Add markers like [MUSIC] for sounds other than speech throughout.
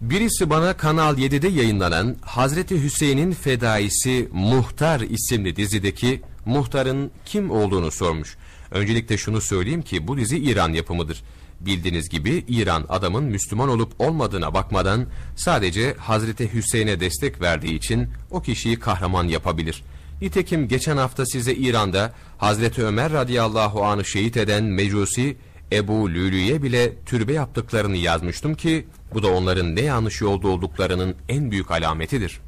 Birisi bana Kanal 7'de yayınlanan Hazreti Hüseyin'in Fedaisi Muhtar isimli dizideki muhtarın kim olduğunu sormuş. Öncelikle şunu söyleyeyim ki bu dizi İran yapımıdır. Bildiğiniz gibi İran adamın Müslüman olup olmadığına bakmadan sadece Hazreti Hüseyin'e destek verdiği için o kişiyi kahraman yapabilir. Nitekim geçen hafta size İran'da Hazreti Ömer radıyallahu anı şehit eden Mecusi Ebu Lülü'ye bile türbe yaptıklarını yazmıştım ki bu da onların ne yanlış yolda olduklarının en büyük alametidir.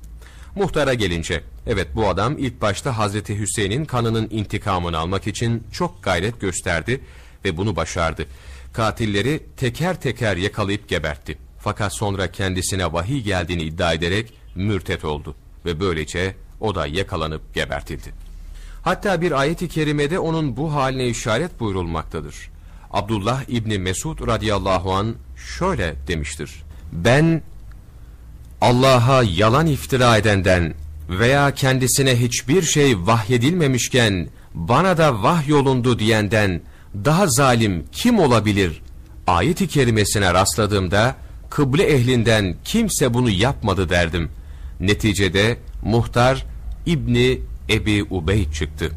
Muhtara gelince, evet bu adam ilk başta Hazreti Hüseyin'in kanının intikamını almak için çok gayret gösterdi ve bunu başardı. Katilleri teker teker yakalayıp gebertti. Fakat sonra kendisine vahiy geldiğini iddia ederek mürtet oldu ve böylece o da yakalanıp gebertildi. Hatta bir ayet-i kerimede onun bu haline işaret buyurulmaktadır. Abdullah İbni Mesud radıyallahu an şöyle demiştir. Ben Allah'a yalan iftira edenden veya kendisine hiçbir şey vahyedilmemişken bana da vahyolundu diyenden daha zalim kim olabilir? Ayet-i kerimesine rastladığımda kıble ehlinden kimse bunu yapmadı derdim. Neticede muhtar İbni Ebi Ubey çıktı.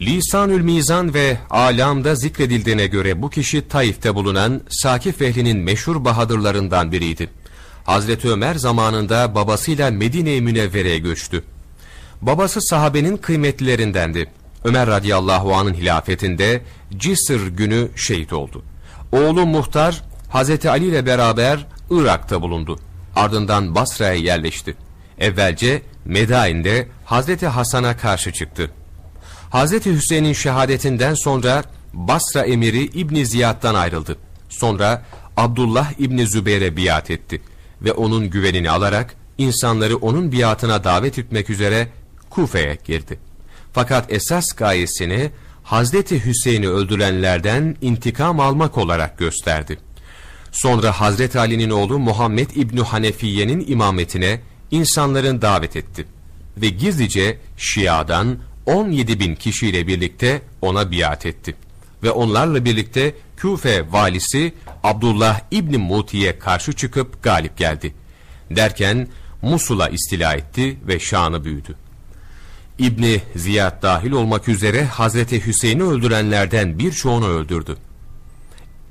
Lisanül Mizan ve Alam'da zikredildiğine göre bu kişi Taif'te bulunan Sakif ehlinin meşhur bahadırlarından biriydi. Hazreti Ömer zamanında babasıyla Medine-i Münevvere'ye göçtü. Babası sahabenin kıymetlilerindendi. Ömer radıyallahu anın hilafetinde Cisr günü şehit oldu. Oğlu Muhtar Hazreti Ali ile beraber Irak'ta bulundu. Ardından Basra'ya yerleşti. Evvelce Medain'de Hazreti Hasan'a karşı çıktı. Hazreti Hüseyin'in şehadetinden sonra Basra emiri İbni Ziyad'dan ayrıldı. Sonra Abdullah İbni Zübeyir'e biat etti ve onun güvenini alarak insanları onun biatına davet etmek üzere Kufe'ye girdi. Fakat esas gayesini Hazreti Hüseyin'i öldürenlerden intikam almak olarak gösterdi. Sonra Hazreti Ali'nin oğlu Muhammed İbni Hanefiye'nin imametine insanların davet etti. Ve gizlice Şia'dan 17 bin kişiyle birlikte ona biat etti. Ve onlarla birlikte Küfe valisi Abdullah İbni Muti'ye karşı çıkıp galip geldi. Derken Musul'a istila etti ve şanı büyüdü. İbni Ziyad dahil olmak üzere Hazreti Hüseyin'i öldürenlerden birçoğunu öldürdü.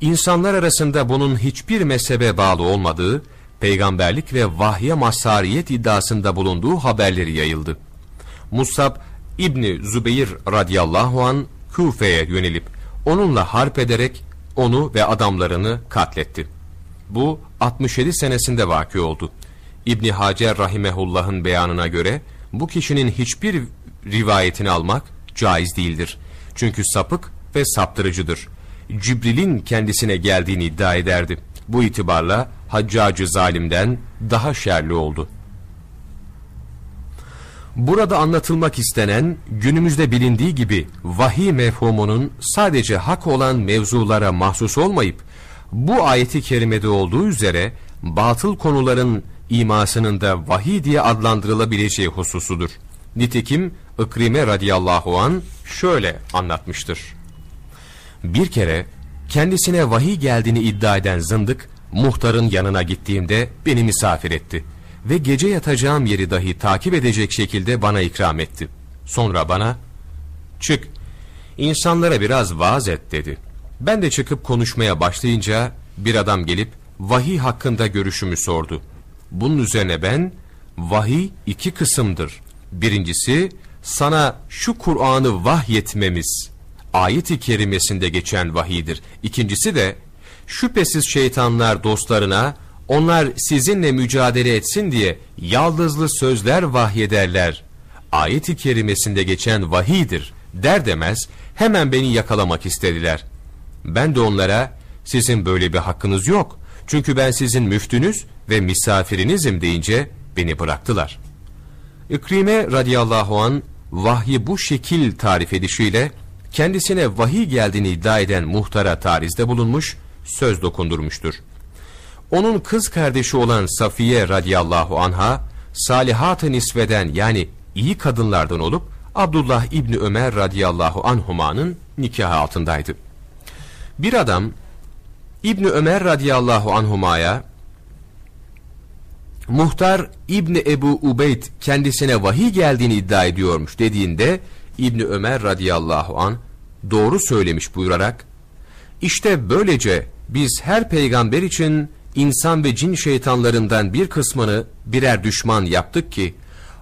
İnsanlar arasında bunun hiçbir mezhebe bağlı olmadığı, peygamberlik ve vahye mazhariyet iddiasında bulunduğu haberleri yayıldı. Musab İbni Zübeyir radıyallahu an Küfe'ye yönelip onunla harp ederek onu ve adamlarını katletti. Bu 67 senesinde vaki oldu. İbni Hacer rahimehullah'ın beyanına göre bu kişinin hiçbir rivayetini almak caiz değildir. Çünkü sapık ve saptırıcıdır. Cibril'in kendisine geldiğini iddia ederdi. Bu itibarla Haccacı zalimden daha şerli oldu. Burada anlatılmak istenen günümüzde bilindiği gibi vahiy mefhumunun sadece hak olan mevzulara mahsus olmayıp bu ayeti kerimede olduğu üzere batıl konuların imasının da vahiy diye adlandırılabileceği hususudur. Nitekim İkrime radıyallahu an şöyle anlatmıştır. Bir kere kendisine vahiy geldiğini iddia eden zındık muhtarın yanına gittiğimde beni misafir etti ve gece yatacağım yeri dahi takip edecek şekilde bana ikram etti. Sonra bana çık insanlara biraz vaaz et dedi. Ben de çıkıp konuşmaya başlayınca bir adam gelip vahiy hakkında görüşümü sordu. Bunun üzerine ben vahiy iki kısımdır. Birincisi sana şu Kur'an'ı vahyetmemiz ayet-i kerimesinde geçen vahiydir. İkincisi de şüphesiz şeytanlar dostlarına onlar sizinle mücadele etsin diye yaldızlı sözler vahyederler. Ayet-i kerimesinde geçen vahidir der demez hemen beni yakalamak istediler. Ben de onlara sizin böyle bir hakkınız yok. Çünkü ben sizin müftünüz ve misafirinizim deyince beni bıraktılar. İkrime radıyallahu an vahyi bu şekil tarif edişiyle kendisine vahiy geldiğini iddia eden muhtara tarizde bulunmuş, söz dokundurmuştur. Onun kız kardeşi olan Safiye radıyallahu anha, salihat-ı nisveden yani iyi kadınlardan olup Abdullah İbni Ömer radıyallahu anhumanın nikahı altındaydı. Bir adam İbni Ömer radıyallahu anhumaya Muhtar İbni Ebu Ubeyd kendisine vahiy geldiğini iddia ediyormuş dediğinde İbni Ömer radıyallahu an doğru söylemiş buyurarak işte böylece biz her peygamber için insan ve cin şeytanlarından bir kısmını birer düşman yaptık ki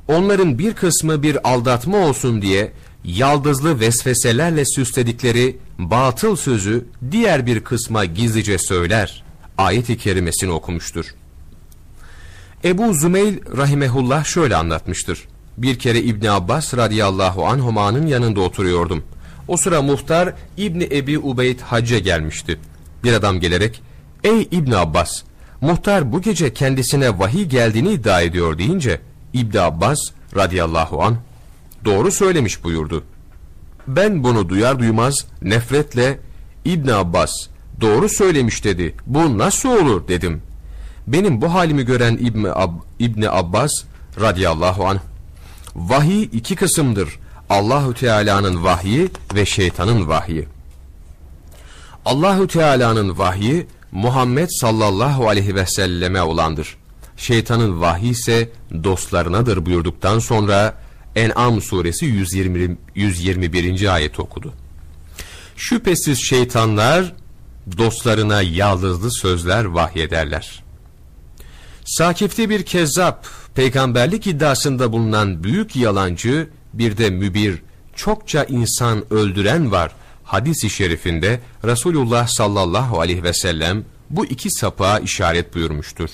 onların bir kısmı bir aldatma olsun diye yaldızlı vesveselerle süsledikleri batıl sözü diğer bir kısma gizlice söyler. Ayet-i kerimesini okumuştur. Ebu Zümeyl rahimehullah şöyle anlatmıştır. Bir kere İbni Abbas radıyallahu anhuma'nın yanında oturuyordum. O sıra muhtar İbni Ebi Ubeyd hacca gelmişti. Bir adam gelerek, ''Ey İbni Abbas, muhtar bu gece kendisine vahiy geldiğini iddia ediyor.'' deyince, İbni Abbas radıyallahu an doğru söylemiş buyurdu. Ben bunu duyar duymaz nefretle İbni Abbas doğru söylemiş dedi. Bu nasıl olur dedim. Benim bu halimi gören İbni, Ab İbni Abbas radıyallahu anh vahiy iki kısımdır. Allahü Teala'nın vahyi ve şeytanın vahyi. Allahü Teala'nın vahyi Muhammed sallallahu aleyhi ve selleme olandır. Şeytanın vahyi ise dostlarınadır buyurduktan sonra En'am suresi 120, 121. ayet okudu. Şüphesiz şeytanlar dostlarına yaldızlı sözler vahyederler. Sakif'te bir kezzap, peygamberlik iddiasında bulunan büyük yalancı, bir de mübir, çokça insan öldüren var. Hadis-i şerifinde Resulullah sallallahu aleyhi ve sellem bu iki sapığa işaret buyurmuştur.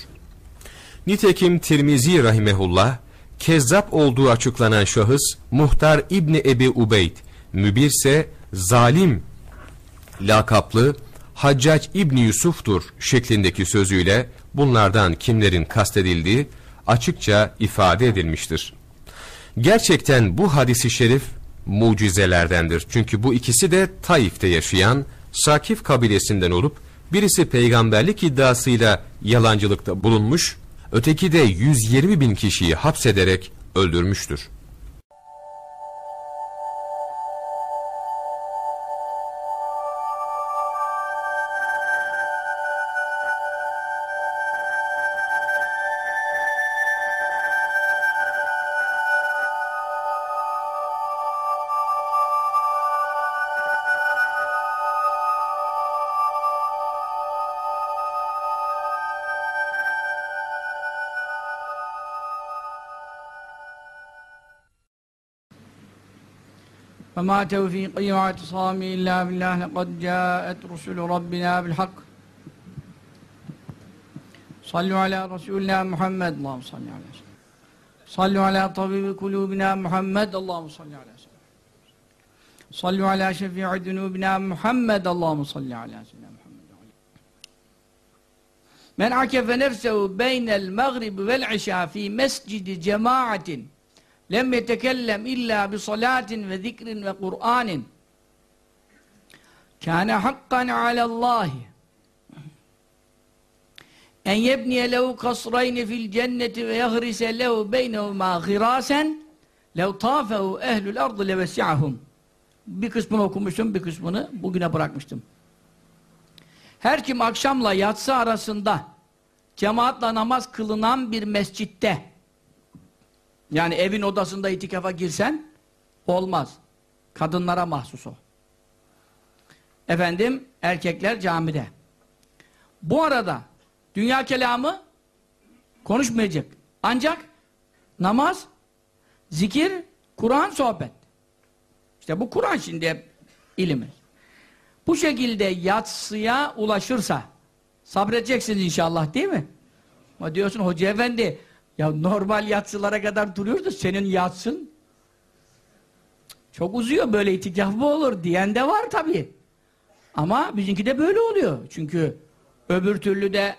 Nitekim Tirmizi rahimehullah, kezzap olduğu açıklanan şahıs Muhtar İbni Ebi Ubeyd, mübirse zalim lakaplı Haccac İbni Yusuf'tur şeklindeki sözüyle bunlardan kimlerin kastedildiği açıkça ifade edilmiştir. Gerçekten bu hadisi şerif mucizelerdendir. Çünkü bu ikisi de Taif'te yaşayan Sakif kabilesinden olup birisi peygamberlik iddiasıyla yalancılıkta bulunmuş, öteki de 120 bin kişiyi hapsederek öldürmüştür. فما توفيقي واعتصامي إلا بالله لقد جاءت رسل ربنا بالحق. صلوا على رسولنا محمد اللهم صل على سيدنا صلوا على طبيب قلوبنا محمد اللهم صل على سيدنا صلوا على شفيع ذنوبنا محمد اللهم صل على سيدنا محمد. من عكف نفسه بين المغرب والعشاء في مسجد جماعة lem yetekellem illa bi salatin ve zikrin ve Kur'anin. Kâne hakkan alallâhi. En yebniye lehu kasrayni fil cenneti ve yahrise lehu beynehumâ hirâsen lev tâfehu ehlül ardı levesi'ahum. Bir kısmını okumuştum, bir kısmını bugüne bırakmıştım. Her kim akşamla yatsı arasında cemaatle namaz kılınan bir mescitte yani evin odasında itikafa girsen olmaz. Kadınlara mahsus o. Efendim erkekler camide. Bu arada dünya kelamı konuşmayacak. Ancak namaz, zikir, Kur'an sohbet. İşte bu Kur'an şimdi hep ilimiz. Bu şekilde yatsıya ulaşırsa sabredeceksiniz inşallah değil mi? Ama diyorsun hoca efendi ya normal yatsılara kadar duruyoruz da senin yatsın çok uzuyor böyle itikaf mı olur diyen de var tabi. Ama bizimki de böyle oluyor. Çünkü öbür türlü de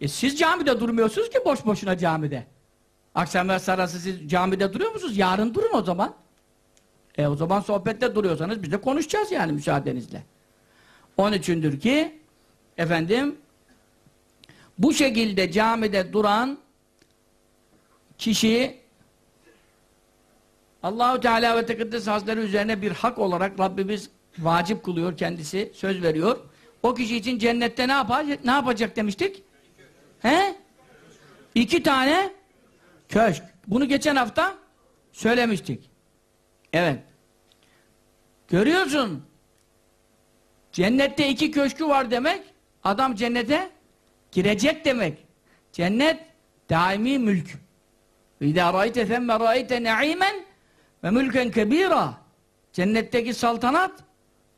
e siz camide durmuyorsunuz ki boş boşuna camide. Akşam ve sarası siz camide duruyor musunuz? Yarın durun o zaman. E o zaman sohbette duruyorsanız biz de konuşacağız yani müsaadenizle. Onun içindir ki efendim bu şekilde camide duran kişi Allahu Teala ve Tekaddes Hazretleri üzerine bir hak olarak Rabbimiz vacip kılıyor kendisi, söz veriyor. O kişi için cennette ne yapacak, ne yapacak demiştik? He? İki tane köşk. Bunu geçen hafta söylemiştik. Evet. Görüyorsun. Cennette iki köşkü var demek. Adam cennete girecek demek. Cennet daimi mülk. İzâ râite themme râite ne'imen ve mülken kebîrâ. Cennetteki saltanat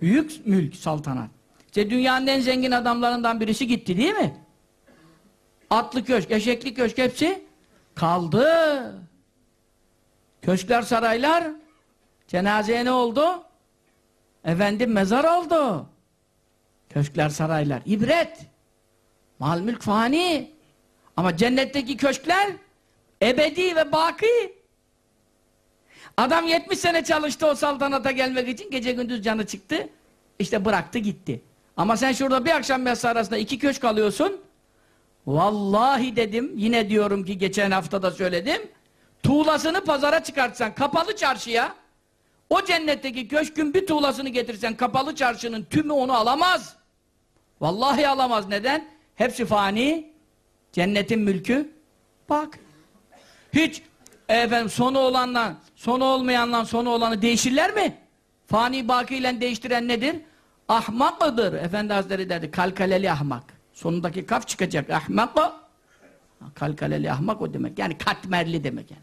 büyük mülk saltanat. İşte dünyanın en zengin adamlarından birisi gitti değil mi? Atlı köşk, eşekli köşk hepsi kaldı. Köşkler, saraylar cenazeye ne oldu? Efendim mezar oldu. Köşkler, saraylar. ibret. Mal mülk fani. Ama cennetteki köşkler ebedi ve baki. Adam 70 sene çalıştı o saltanata gelmek için. Gece gündüz canı çıktı. İşte bıraktı gitti. Ama sen şurada bir akşam yatsı arasında iki köşk alıyorsun. Vallahi dedim, yine diyorum ki geçen hafta da söyledim. Tuğlasını pazara çıkartsan kapalı çarşıya o cennetteki köşkün bir tuğlasını getirsen kapalı çarşının tümü onu alamaz. Vallahi alamaz. Neden? Hepsi fani. Cennetin mülkü bak. Hiç efendim sonu olanla sonu olmayanla sonu olanı değişirler mi? Fani bakiyle değiştiren nedir? Ahmak mıdır? Efendi Hazretleri derdi kalkaleli ahmak. Sonundaki kaf çıkacak. Ahmak o. Kalkaleli ahmak o demek. Yani katmerli demek yani.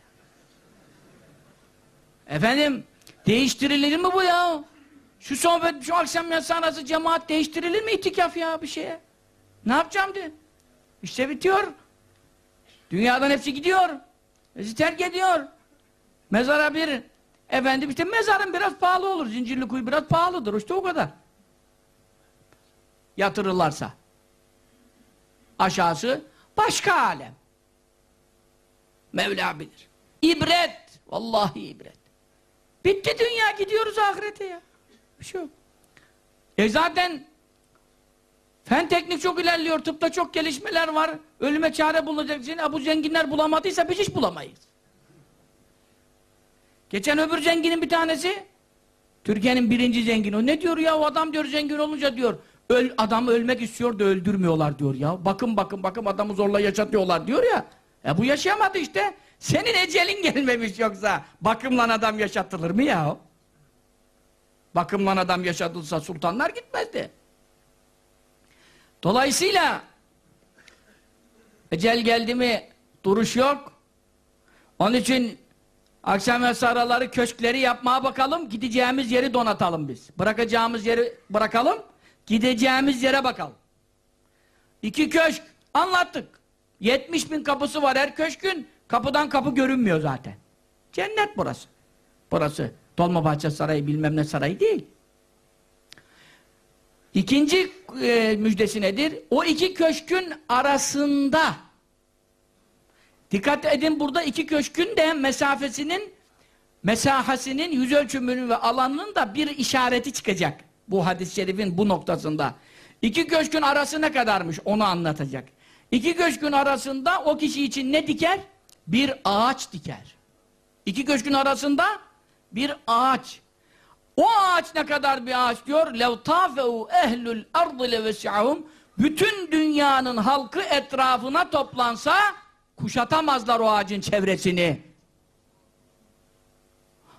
Efendim değiştirilir mi bu ya? Şu sohbet, şu akşam yatsı arası cemaat değiştirilir mi itikaf ya bir şeye? Ne yapacağım diye. İşte bitiyor. Dünyadan hepsi gidiyor. Hepsi terk ediyor. Mezara bir efendim işte mezarın biraz pahalı olur. Zincirli kuyu biraz pahalıdır. İşte o kadar. Yatırırlarsa. Aşağısı başka alem. Mevla bilir. İbret. Vallahi ibret. Bitti dünya gidiyoruz ahirete ya. Bir şey yok. E zaten fen teknik çok ilerliyor. Tıpta çok gelişmeler var. Ölüme çare bulunacak için bu zenginler bulamadıysa biz hiç bulamayız. Geçen öbür zenginin bir tanesi Türkiye'nin birinci zengini. O ne diyor ya o adam diyor zengin olunca diyor öl, adam ölmek istiyor da öldürmüyorlar diyor ya. Bakın bakın bakın adamı zorla yaşatıyorlar diyor ya. E bu yaşayamadı işte. Senin ecelin gelmemiş yoksa bakımla adam yaşatılır mı ya? Bakımla adam yaşatılsa sultanlar gitmezdi. Dolayısıyla ecel geldi mi duruş yok. Onun için akşam ve araları köşkleri yapmaya bakalım. Gideceğimiz yeri donatalım biz. Bırakacağımız yeri bırakalım. Gideceğimiz yere bakalım. İki köşk anlattık. 70 bin kapısı var her köşkün. Kapıdan kapı görünmüyor zaten. Cennet burası. Burası Dolmabahçe Sarayı bilmem ne sarayı değil. İkinci e, müjdesi nedir? O iki köşkün arasında dikkat edin burada iki köşkün de mesafesinin mesahasının yüz ölçümünün ve alanının da bir işareti çıkacak. Bu hadis-i şerifin bu noktasında. İki köşkün arası ne kadarmış onu anlatacak. İki köşkün arasında o kişi için ne diker? Bir ağaç diker. İki köşkün arasında bir ağaç. O ağaç ne kadar bir ağaç diyor? لَوْ تَافَوْا اَهْلُ الْاَرْضِ لَوَسِعَهُمْ Bütün dünyanın halkı etrafına toplansa kuşatamazlar o ağacın çevresini.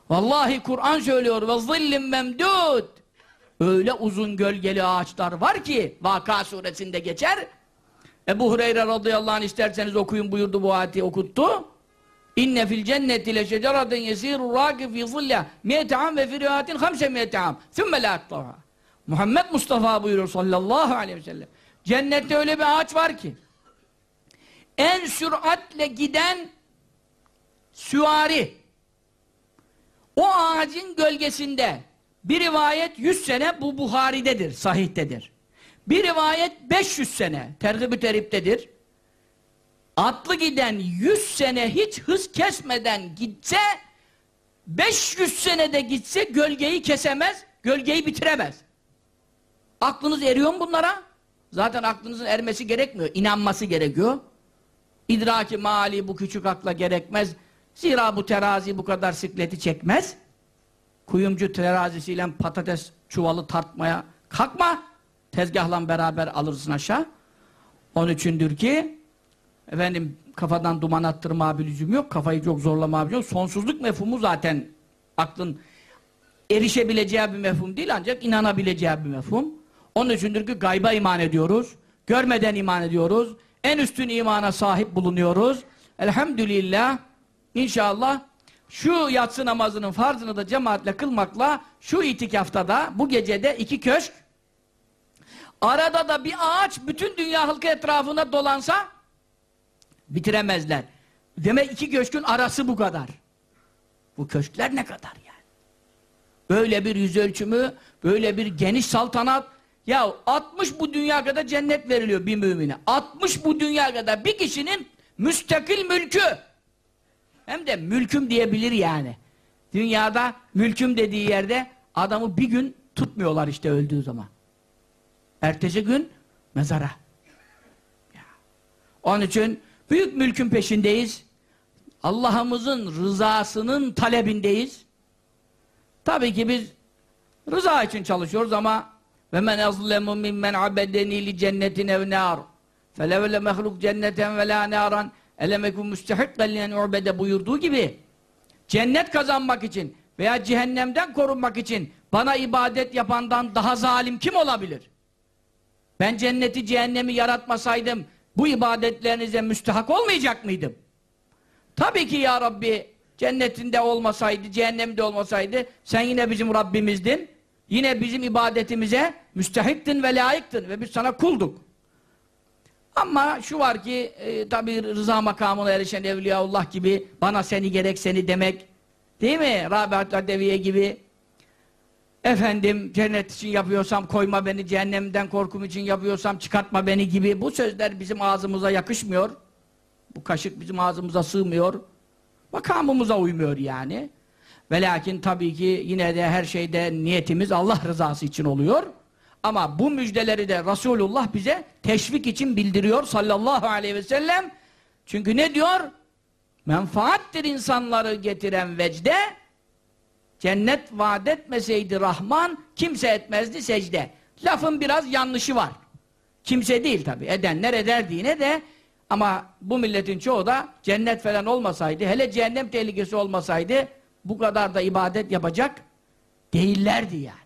Vallahi Kur'an söylüyor ve zillim memdud. Öyle uzun gölgeli ağaçlar var ki Vaka suresinde geçer. Ebu Hureyre radıyallahu anh isterseniz okuyun buyurdu bu ayeti okuttu. İnne fil cenneti le şeceraten yesiru râki fî zilla miyete am ve fi rivayetin hamse miyete am thümme la. Muhammed Mustafa buyuruyor sallallahu aleyhi ve sellem. Cennette öyle bir ağaç var ki en süratle giden süvari o ağacın gölgesinde bir rivayet 100 sene bu Buhari'dedir, sahih'tedir. Bir rivayet 500 sene tergib-i teriptedir. Atlı giden 100 sene hiç hız kesmeden gitse 500 senede gitse gölgeyi kesemez, gölgeyi bitiremez. Aklınız eriyor mu bunlara? Zaten aklınızın ermesi gerekmiyor, inanması gerekiyor. İdraki mali bu küçük akla gerekmez. Zira bu terazi bu kadar sikleti çekmez. Kuyumcu terazisiyle patates çuvalı tartmaya kalkma. Tezgahla beraber alırsın aşağı. Onun içindir ki efendim kafadan duman attırma bir lüzum yok. Kafayı çok zorlama bir yok. Sonsuzluk mefhumu zaten aklın erişebileceği bir mefhum değil ancak inanabileceği bir mefhum. Onun içindir ki gayba iman ediyoruz. Görmeden iman ediyoruz. En üstün imana sahip bulunuyoruz. Elhamdülillah inşallah şu yatsı namazının farzını da cemaatle kılmakla şu itikafta da bu gecede iki köşk arada da bir ağaç bütün dünya halkı etrafına dolansa bitiremezler. Demek iki köşkün arası bu kadar. Bu köşkler ne kadar yani? Böyle bir yüz ölçümü, böyle bir geniş saltanat. Ya 60 bu dünya kadar cennet veriliyor bir mümine. 60 bu dünya kadar bir kişinin müstakil mülkü. Hem de mülküm diyebilir yani. Dünyada mülküm dediği yerde adamı bir gün tutmuyorlar işte öldüğü zaman. Ertesi gün mezara. Onun için büyük mülkün peşindeyiz. Allah'ımızın rızasının talebindeyiz. Tabii ki biz rıza için çalışıyoruz ama ve men azlemu mimmen abedeni li cennetin ev nar felevle mehluk cenneten ve la naran elemekun müstehikken liyen ubede buyurduğu gibi cennet kazanmak için veya cehennemden korunmak için bana ibadet yapandan daha zalim kim olabilir? Ben cenneti cehennemi yaratmasaydım bu ibadetlerinize müstehak olmayacak mıydım? Tabii ki ya Rabbi cennetinde olmasaydı, cehennemde olmasaydı sen yine bizim Rabbimizdin. Yine bizim ibadetimize müstehiktin ve layıktın ve biz sana kulduk. Ama şu var ki e, tabi rıza makamına erişen Evliyaullah gibi bana seni gerek seni demek değil mi? Rabiat Adeviye gibi efendim cennet için yapıyorsam koyma beni cehennemden korkum için yapıyorsam çıkartma beni gibi bu sözler bizim ağzımıza yakışmıyor. Bu kaşık bizim ağzımıza sığmıyor. Makamımıza uymuyor yani. Ve lakin tabii ki yine de her şeyde niyetimiz Allah rızası için oluyor. Ama bu müjdeleri de Resulullah bize teşvik için bildiriyor sallallahu aleyhi ve sellem. Çünkü ne diyor? Menfaattir insanları getiren vecde, cennet vaat etmeseydi Rahman, kimse etmezdi secde. Lafın biraz yanlışı var. Kimse değil tabi. Edenler ederdi yine de ama bu milletin çoğu da cennet falan olmasaydı, hele cehennem tehlikesi olmasaydı bu kadar da ibadet yapacak değillerdi yani.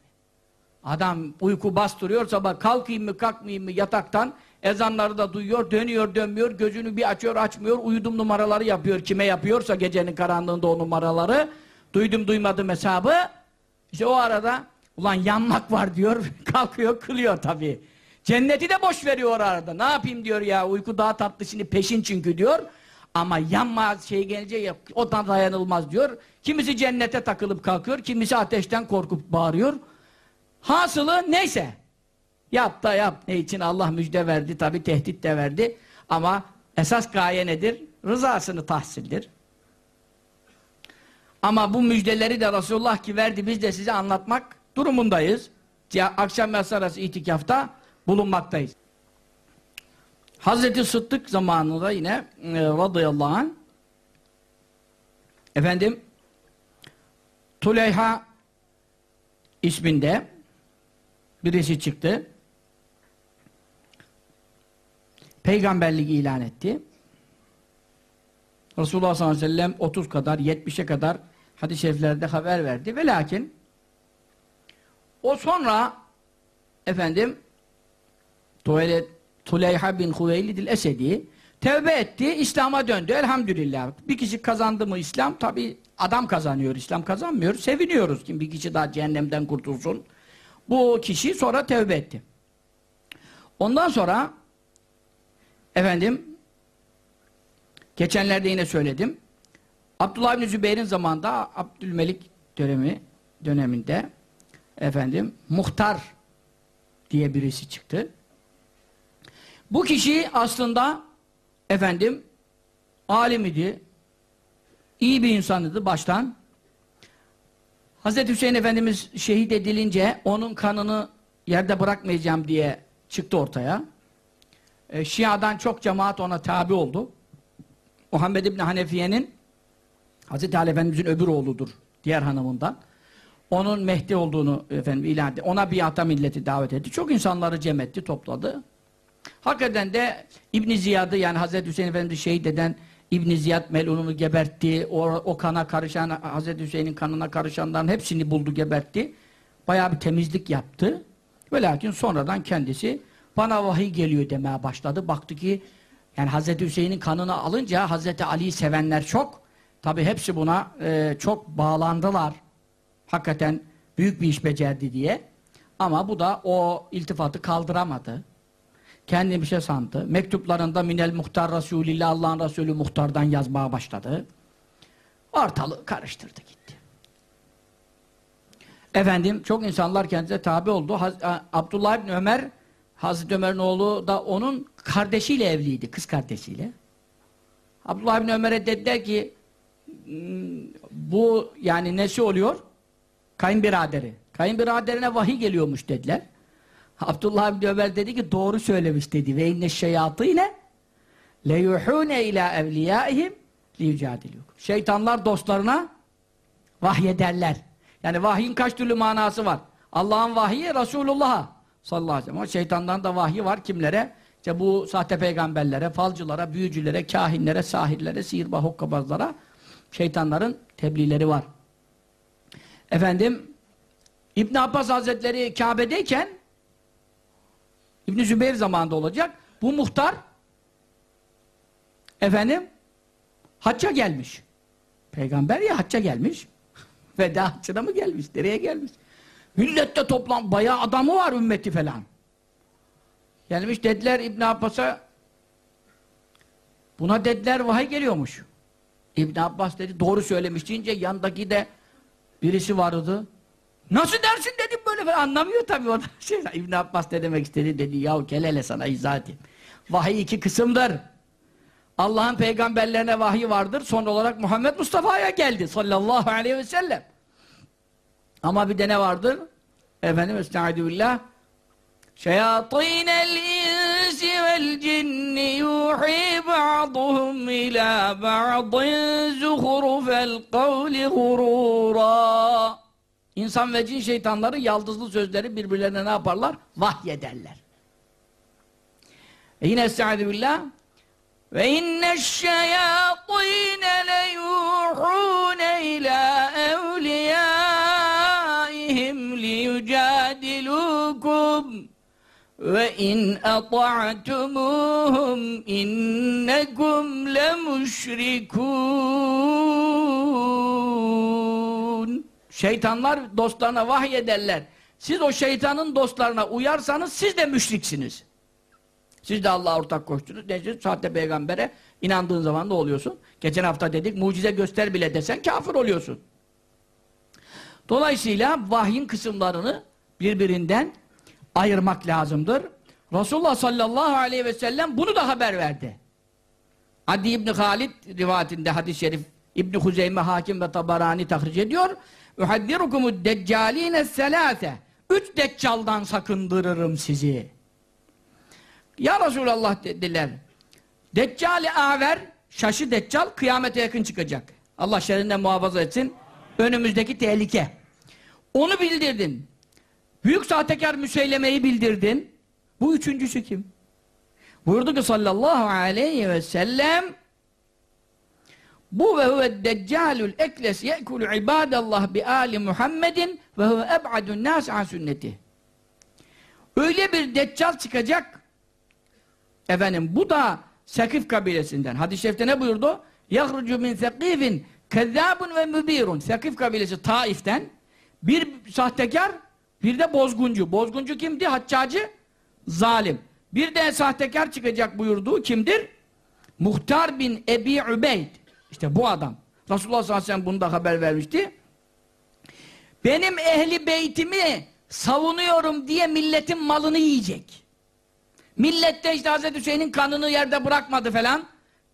Adam uyku bastırıyor sabah kalkayım mı kalkmayayım mı yataktan ezanları da duyuyor, dönüyor dönmüyor, gözünü bir açıyor açmıyor, uyudum numaraları yapıyor. Kime yapıyorsa gecenin karanlığında o numaraları duydum duymadım hesabı işte o arada ulan yanmak var diyor [LAUGHS] kalkıyor kılıyor tabii. Cenneti de boş veriyor arada. Ne yapayım diyor ya uyku daha tatlı şimdi peşin çünkü diyor. Ama yanma şey gelince ya, o da dayanılmaz diyor. Kimisi cennete takılıp kalkıyor, kimisi ateşten korkup bağırıyor. Hasılı neyse. Yap da yap. Ne için Allah müjde verdi, tabi tehdit de verdi. Ama esas gaye nedir? Rızasını tahsildir. Ama bu müjdeleri de Resulullah ki verdi, biz de size anlatmak durumundayız. Akşam yatsı arası itikafta bulunmaktayız. Hazreti Sıddık zamanında yine e, radıyallahu anh efendim Tuleyha isminde birisi çıktı. Peygamberlik ilan etti. Resulullah sallallahu aleyhi ve sellem 30 kadar, 70'e kadar hadis-i şeriflerde haber verdi. Ve lakin o sonra efendim Tuleyha bin Huveylid Esedi tevbe etti, İslam'a döndü. Elhamdülillah. Bir kişi kazandı mı İslam? Tabi adam kazanıyor, İslam kazanmıyor. Seviniyoruz ki bir kişi daha cehennemden kurtulsun. Bu kişi sonra tevbe etti. Ondan sonra efendim geçenlerde yine söyledim. Abdullah bin Zübeyir'in zamanında Abdülmelik dönemi döneminde efendim muhtar diye birisi çıktı. Bu kişi aslında efendim alim idi. iyi bir insanıydı baştan. Hazreti Hüseyin Efendimiz şehit edilince onun kanını yerde bırakmayacağım diye çıktı ortaya. E, Şia'dan çok cemaat ona tabi oldu. Muhammed İbni Hanefiye'nin Hazreti Ali Efendimiz'in öbür oğludur diğer hanımından. Onun Mehdi olduğunu efendim ilan etti. Ona biata milleti davet etti. Çok insanları cem etti, topladı. Hakikaten de İbn Ziyad'ı yani Hazreti Hüseyin Efendi şehit eden İbn Ziyad melununu gebertti. O, o kana karışan Hazreti Hüseyin'in kanına karışanların hepsini buldu gebertti. Bayağı bir temizlik yaptı. Ve lakin sonradan kendisi bana vahiy geliyor demeye başladı. Baktı ki yani Hazreti Hüseyin'in kanını alınca Hazreti Ali'yi sevenler çok. Tabi hepsi buna e, çok bağlandılar. Hakikaten büyük bir iş becerdi diye. Ama bu da o iltifatı kaldıramadı. Kendi bir şey sandı. Mektuplarında minel muhtar Resulillah Allah'ın Resulü muhtardan yazmaya başladı. Ortalığı karıştırdı gitti. Efendim çok insanlar kendisine tabi oldu. Haz Abdullah İbni Ömer Hazreti Ömer'in oğlu da onun kardeşiyle evliydi. Kız kardeşiyle. Abdullah İbni Ömer'e dediler ki bu yani nesi oluyor? Kayınbiraderi. Kayınbiraderine vahiy geliyormuş dediler. Abdullah bin Ömer dedi ki doğru söylemiş dedi. Ve inne şeyatine le yuhune ila evliyaihim li yücadilukum. Şeytanlar dostlarına vahyederler. Yani vahyin kaç türlü manası var? Allah'ın vahyi Resulullah'a sallallahu aleyhi ve sellem. Ama şeytandan da vahyi var kimlere? İşte bu sahte peygamberlere, falcılara, büyücülere, kahinlere, sahirlere, sihirbaz hokkabazlara şeytanların tebliğleri var. Efendim İbn Abbas Hazretleri Kabe'deyken İbn Zübeyir zamanında olacak. Bu muhtar efendim hacca gelmiş. Peygamber ya hacca gelmiş. [LAUGHS] Veda haccına mı gelmiş? Nereye gelmiş? Millette toplan bayağı adamı var ümmeti falan. Gelmiş dediler İbn Abbas'a buna dediler vahiy geliyormuş. İbn Abbas dedi doğru söylemiş deyince yandaki de birisi vardı. Nasıl dersin dedim böyle falan. Anlamıyor tabii o da. [LAUGHS] Şey, İbn Abbas ne demek istedi dedi. Yahu gel hele sana izah edeyim. Vahiy iki kısımdır. Allah'ın peygamberlerine vahiy vardır. Son olarak Muhammed Mustafa'ya geldi. Sallallahu aleyhi ve sellem. Ama bir de ne vardır? Efendim estaizu billah. Şeyatînel vel cinni yuhi ba'duhum ila ba'din zuhrufel kavli gurura. İnsan ve cin şeytanları yaldızlı sözleri birbirlerine ne yaparlar? Vahyederler. E yine estaizu billah. Ve inneşşeyâtîne leyûhûne ilâ in ata'tumuhum innekum lemüşrikûn Şeytanlar dostlarına vahyederler. Siz o şeytanın dostlarına uyarsanız siz de müşriksiniz. Siz de Allah'a ortak koştunuz. Neyse, sahte peygambere inandığın zaman da oluyorsun. Geçen hafta dedik mucize göster bile desen kafir oluyorsun. Dolayısıyla vahyin kısımlarını birbirinden ayırmak lazımdır. Resulullah sallallahu aleyhi ve sellem bunu da haber verdi. Adi İbni Halid rivayetinde hadis-i şerif İbni Huzeyme Hakim ve Tabarani tahric ediyor. Uhaddirukumud deccaline selase. Üç deccaldan sakındırırım sizi. Ya Resulallah dediler. Deccal-i aver, şaşı deccal kıyamete yakın çıkacak. Allah şerrinden muhafaza etsin. Önümüzdeki tehlike. Onu bildirdin. Büyük sahtekar Müseyleme'yi bildirdin. Bu üçüncüsü kim? Buyurdu ki sallallahu aleyhi ve sellem bu ve huve deccalul ekles ye'kulu ibadallah bi ali Muhammedin ve huve eb'adun nas an sünneti. Öyle bir deccal çıkacak efendim bu da Sekif kabilesinden. Hadis-i şerifte ne buyurdu? Yahrucu min sekifin kezzabun ve mübirun. Sekif kabilesi Taif'ten bir sahtekar bir de bozguncu. Bozguncu kimdi? Haccacı zalim. Bir de sahtekar çıkacak buyurduğu kimdir? Muhtar bin Ebi Übeyd. İşte bu adam. Resulullah sallallahu aleyhi ve sellem bunu da haber vermişti. Benim ehli beytimi savunuyorum diye milletin malını yiyecek. Millette işte Hazreti Hüseyin'in kanını yerde bırakmadı falan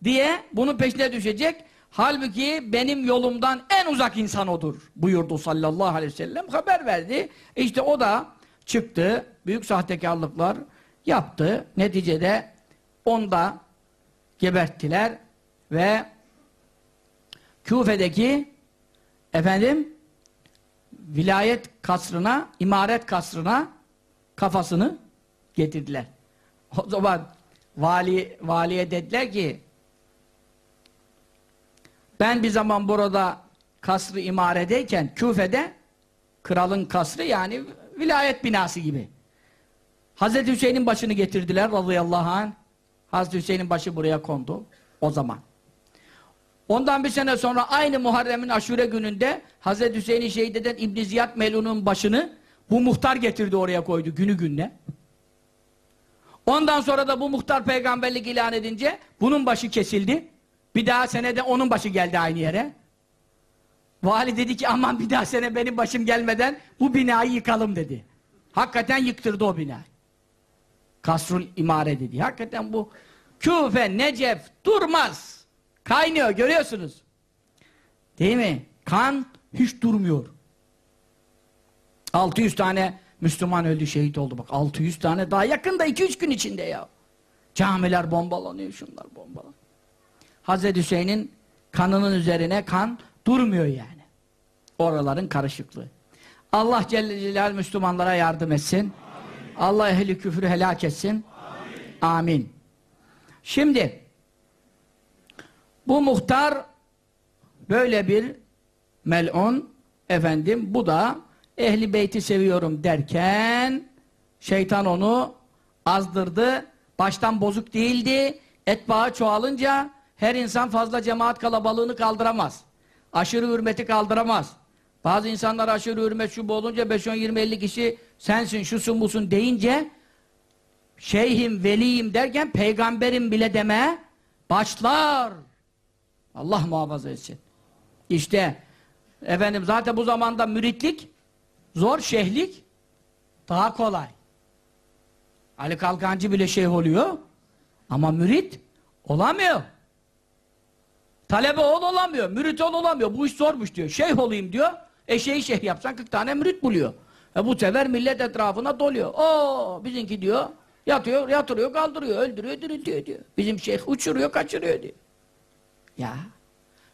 diye bunun peşine düşecek. Halbuki benim yolumdan en uzak insan odur buyurdu sallallahu aleyhi ve sellem. Haber verdi. İşte o da çıktı. Büyük sahtekarlıklar yaptı. Neticede onda geberttiler ve Küfe'deki efendim vilayet kasrına, imaret kasrına kafasını getirdiler. O zaman vali, valiye dediler ki ben bir zaman burada kasrı imaredeyken Küfe'de kralın kasrı yani vilayet binası gibi. Hazreti Hüseyin'in başını getirdiler radıyallahu anh. Hazreti Hüseyin'in başı buraya kondu o zaman. Ondan bir sene sonra aynı Muharrem'in aşure gününde Hazreti Hüseyin'i şehit eden İbn Ziyad Melun'un başını bu muhtar getirdi oraya koydu günü gününe. Ondan sonra da bu muhtar peygamberlik ilan edince bunun başı kesildi. Bir daha senede onun başı geldi aynı yere. Vali dedi ki aman bir daha sene benim başım gelmeden bu binayı yıkalım dedi. Hakikaten yıktırdı o binayı. Kasrul imare dedi. Hakikaten bu Küfe, Necef durmaz. Kaynıyor görüyorsunuz. Değil mi? Kan hiç durmuyor. 600 tane Müslüman öldü, şehit oldu bak. 600 tane daha yakında 2-3 gün içinde ya. Camiler bombalanıyor, şunlar bombalanıyor. Hazreti Hüseyin'in kanının üzerine kan durmuyor yani. Oraların karışıklığı. Allah Celle Celaluhu Müslümanlara yardım etsin. Amin. Allah ehli küfrü helak etsin. Amin. Amin. Şimdi bu muhtar böyle bir melun efendim bu da ehli beyti seviyorum derken şeytan onu azdırdı. Baştan bozuk değildi. Etbağı çoğalınca her insan fazla cemaat kalabalığını kaldıramaz. Aşırı hürmeti kaldıramaz. Bazı insanlar aşırı hürmet şu olunca 5-10-20-50 kişi sensin, şusun, busun deyince şeyhim, veliyim derken peygamberim bile deme başlar. Allah muhafaza etsin. İşte efendim zaten bu zamanda müritlik zor, şehlik daha kolay. Ali Kalkancı bile şeyh oluyor ama mürit olamıyor. Talebe ol olamıyor, mürit ol olamıyor. Bu iş zormuş diyor. Şeyh olayım diyor. Eşeği şeyh yapsan 40 tane mürit buluyor. E bu sefer millet etrafına doluyor. O bizimki diyor yatıyor, yatırıyor, kaldırıyor, öldürüyor, diriltiyor diyor. Bizim şeyh uçuruyor, kaçırıyor diyor. Ya.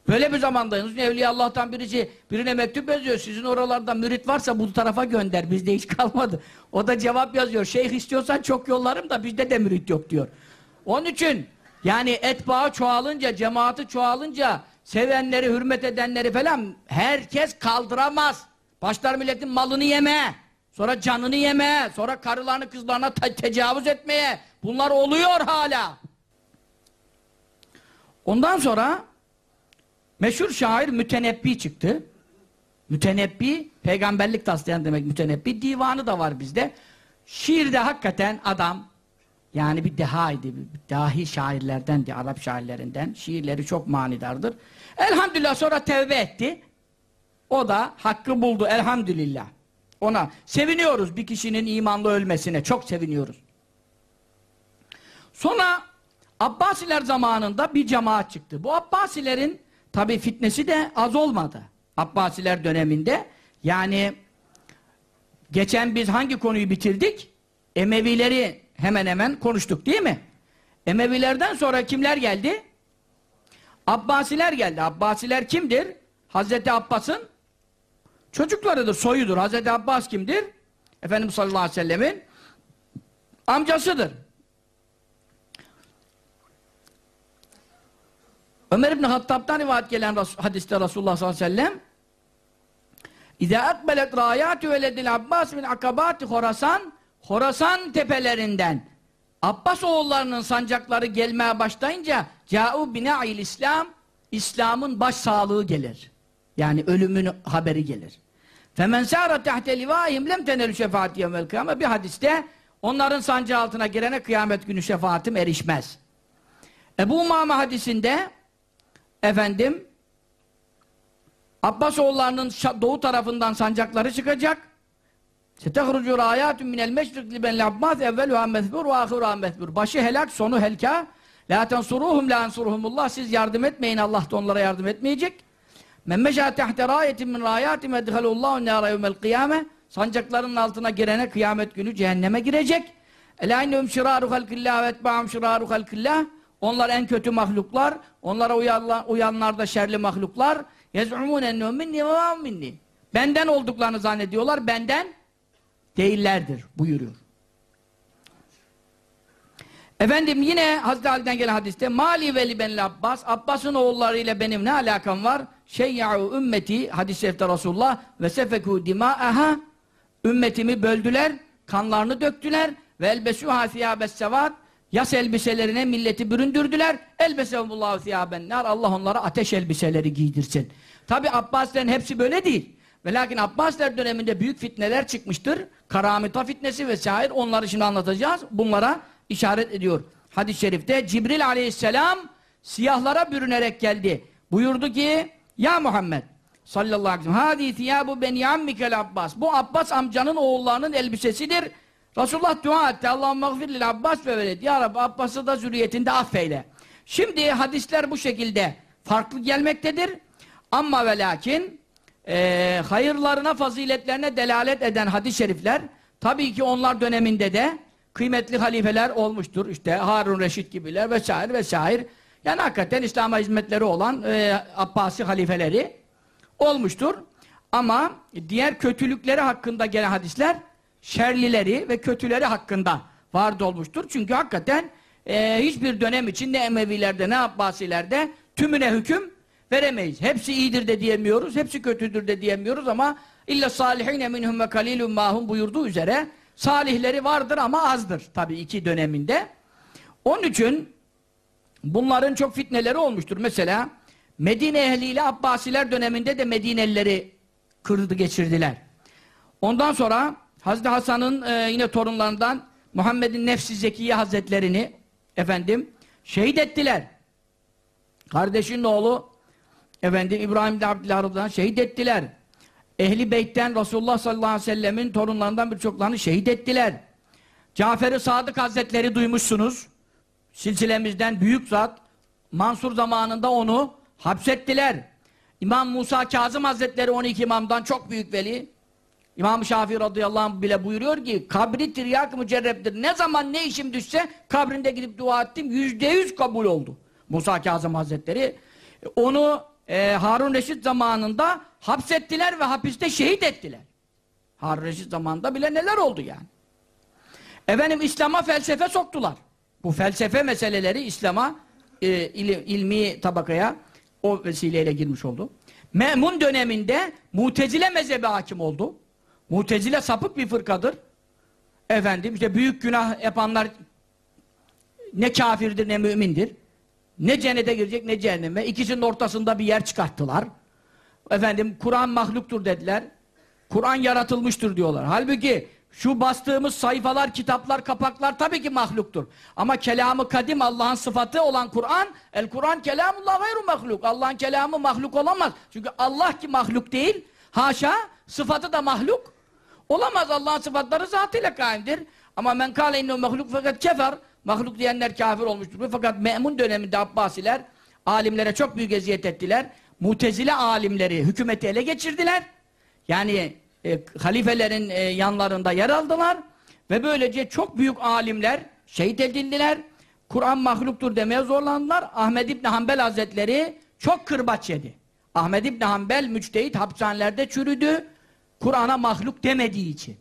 Böyle bir zamandayız. Evliya Allah'tan birisi birine mektup yazıyor. Sizin oralarda mürit varsa bu tarafa gönder. Bizde hiç kalmadı. O da cevap yazıyor. Şeyh istiyorsan çok yollarım da bizde de mürit yok diyor. Onun için yani etbağı çoğalınca, cemaati çoğalınca sevenleri, hürmet edenleri falan herkes kaldıramaz. Başlar milletin malını yeme, sonra canını yeme, sonra karılarını kızlarına te tecavüz etmeye. Bunlar oluyor hala. Ondan sonra meşhur şair Mütenebbi çıktı. Mütenebbi, peygamberlik taslayan demek mütenebbi. Divanı da var bizde. Şiirde hakikaten adam yani bir dehaydı, bir dahi şairlerdendi, Arap şairlerinden. Şiirleri çok manidardır. Elhamdülillah sonra tevbe etti. O da hakkı buldu elhamdülillah. Ona seviniyoruz bir kişinin imanlı ölmesine. Çok seviniyoruz. Sonra Abbasiler zamanında bir cemaat çıktı. Bu Abbasilerin tabi fitnesi de az olmadı. Abbasiler döneminde yani geçen biz hangi konuyu bitirdik? Emevileri hemen hemen konuştuk değil mi? Emevilerden sonra kimler geldi? Abbasiler geldi. Abbasiler kimdir? Hazreti Abbas'ın çocuklarıdır, soyudur. Hazreti Abbas kimdir? Efendimiz sallallahu aleyhi ve sellemin amcasıdır. Ömer İbni Hattab'dan rivayet gelen hadiste Resulullah sallallahu aleyhi ve sellem İzâ akbelet râyâtü veledil Abbas min akabâti Horasan Horasan tepelerinden Abbas oğullarının sancakları gelmeye başlayınca Câ'u bina'il İslam İslam'ın baş sağlığı gelir. Yani ölümün haberi gelir. Femen sâra tehte livâhim lem tenelü şefaati yevmel kıyame bir hadiste onların sancağı altına girene kıyamet günü şefaatim erişmez. Ebu Umame hadisinde efendim Abbas oğullarının doğu tarafından sancakları çıkacak. Setehrucu râyâtun minel meşrik li benli Abbas evveluha mezbur ve ahiruha mezbur. Başı helak, sonu helka. La tensuruhum la ensuruhumullah. Siz yardım etmeyin, Allah da onlara yardım etmeyecek. Men meşâ tehte râyetin min râyâtim edhalullahu nâra yevmel kıyâme. Sancakların altına girene kıyamet günü cehenneme girecek. Elâ innehum şirâru halkillâh ve etbâhum şirâru halkillâh. Onlar en kötü mahluklar. Onlara uyanlar da şerli mahluklar. Yez'umûn ennehum minni ve minni. Benden olduklarını zannediyorlar. Benden değillerdir buyuruyor. Efendim yine Hazreti Ali'den gelen hadiste Mali veli benil Abbas Abbas'ın oğullarıyla benim ne alakam var? Şeyya'u ümmeti hadis-i şerifte Resulullah ve sefeku dima'aha ümmetimi böldüler, kanlarını döktüler ve elbesuha thiyabes sevat yas elbiselerine milleti büründürdüler. Elbesehumullahu thiyaben nar Allah onlara ateş elbiseleri giydirsin. Tabi Abbaslerin hepsi böyle değil. Ve lakin Abbasler döneminde büyük fitneler çıkmıştır. Karamita fitnesi vesaire onları şimdi anlatacağız. Bunlara işaret ediyor. Hadis-i şerifte Cibril aleyhisselam siyahlara bürünerek geldi. Buyurdu ki Ya Muhammed sallallahu aleyhi ve sellem Hadi thiyabu beni ammikel Abbas Bu Abbas amcanın oğullarının elbisesidir. Resulullah dua etti. Allahümme gfir lil Abbas ve veled. Ya Rabbi Abbas'ı da zürriyetinde affeyle. Şimdi hadisler bu şekilde farklı gelmektedir. Ama ve lakin e, hayırlarına, faziletlerine delalet eden hadis-i şerifler tabii ki onlar döneminde de kıymetli halifeler olmuştur. İşte Harun Reşit gibiler vesaire vesaire. Yani hakikaten İslam'a hizmetleri olan e, Abbasi halifeleri olmuştur. Ama diğer kötülükleri hakkında gelen hadisler şerlileri ve kötüleri hakkında vardı olmuştur. Çünkü hakikaten e, hiçbir dönem için ne Emevilerde ne Abbasilerde tümüne hüküm veremeyiz. Hepsi iyidir de diyemiyoruz, hepsi kötüdür de diyemiyoruz ama illa salihine minhum ve kalilun mahum buyurduğu üzere salihleri vardır ama azdır tabii iki döneminde. Onun için bunların çok fitneleri olmuştur. Mesela Medine ehliyle Abbasiler döneminde de Medinelileri kırdı geçirdiler. Ondan sonra Hazreti Hasan'ın e, yine torunlarından Muhammed'in Nefsi Zekiye Hazretlerini efendim şehit ettiler. Kardeşinin oğlu efendim İbrahim de Rab'dan şehit ettiler. Ehli Beyt'ten Resulullah sallallahu aleyhi ve sellemin torunlarından birçoklarını şehit ettiler. Cafer-i Sadık Hazretleri duymuşsunuz. Silsilemizden büyük zat. Mansur zamanında onu hapsettiler. İmam Musa Kazım Hazretleri 12 imamdan çok büyük veli. İmam Şafii radıyallahu anh bile buyuruyor ki kabri tiryak mücerrebdir. Ne zaman ne işim düşse kabrinde gidip dua ettim. Yüzde yüz kabul oldu. Musa Kazım Hazretleri. Onu e, Harun Reşit zamanında hapsettiler ve hapiste şehit ettiler. Harun Reşit zamanında bile neler oldu yani. Efendim İslam'a felsefe soktular. Bu felsefe meseleleri İslam'a e, il, ilmi tabakaya o vesileyle girmiş oldu. Memun döneminde Mutezile mezhebi hakim oldu. Mutezile sapık bir fırkadır. Efendim işte büyük günah yapanlar ne kafirdir ne mümindir. Ne cennete girecek ne cehenneme. İkisinin ortasında bir yer çıkarttılar. Efendim Kur'an mahluktur dediler. Kur'an yaratılmıştır diyorlar. Halbuki şu bastığımız sayfalar, kitaplar, kapaklar tabii ki mahluktur. Ama kelamı kadim Allah'ın sıfatı olan Kur'an, el Kur'an kelamullah gayru mahluk. Allah'ın kelamı mahluk olamaz. Çünkü Allah ki mahluk değil, haşa, sıfatı da mahluk. Olamaz Allah'ın sıfatları zatıyla kaimdir. Ama men kâle innehu mahluk fakat kefer. Mahluk diyenler kafir olmuştur. Fakat Me'mun döneminde Abbasiler alimlere çok büyük eziyet ettiler. Mutezile alimleri hükümeti ele geçirdiler. Yani e, halifelerin e, yanlarında yer aldılar. Ve böylece çok büyük alimler şehit edildiler. Kur'an mahluktur demeye zorlandılar. Ahmed İbni Hanbel Hazretleri çok kırbaç yedi. Ahmed İbni Hanbel müçtehit hapishanelerde çürüdü. Kur'an'a mahluk demediği için.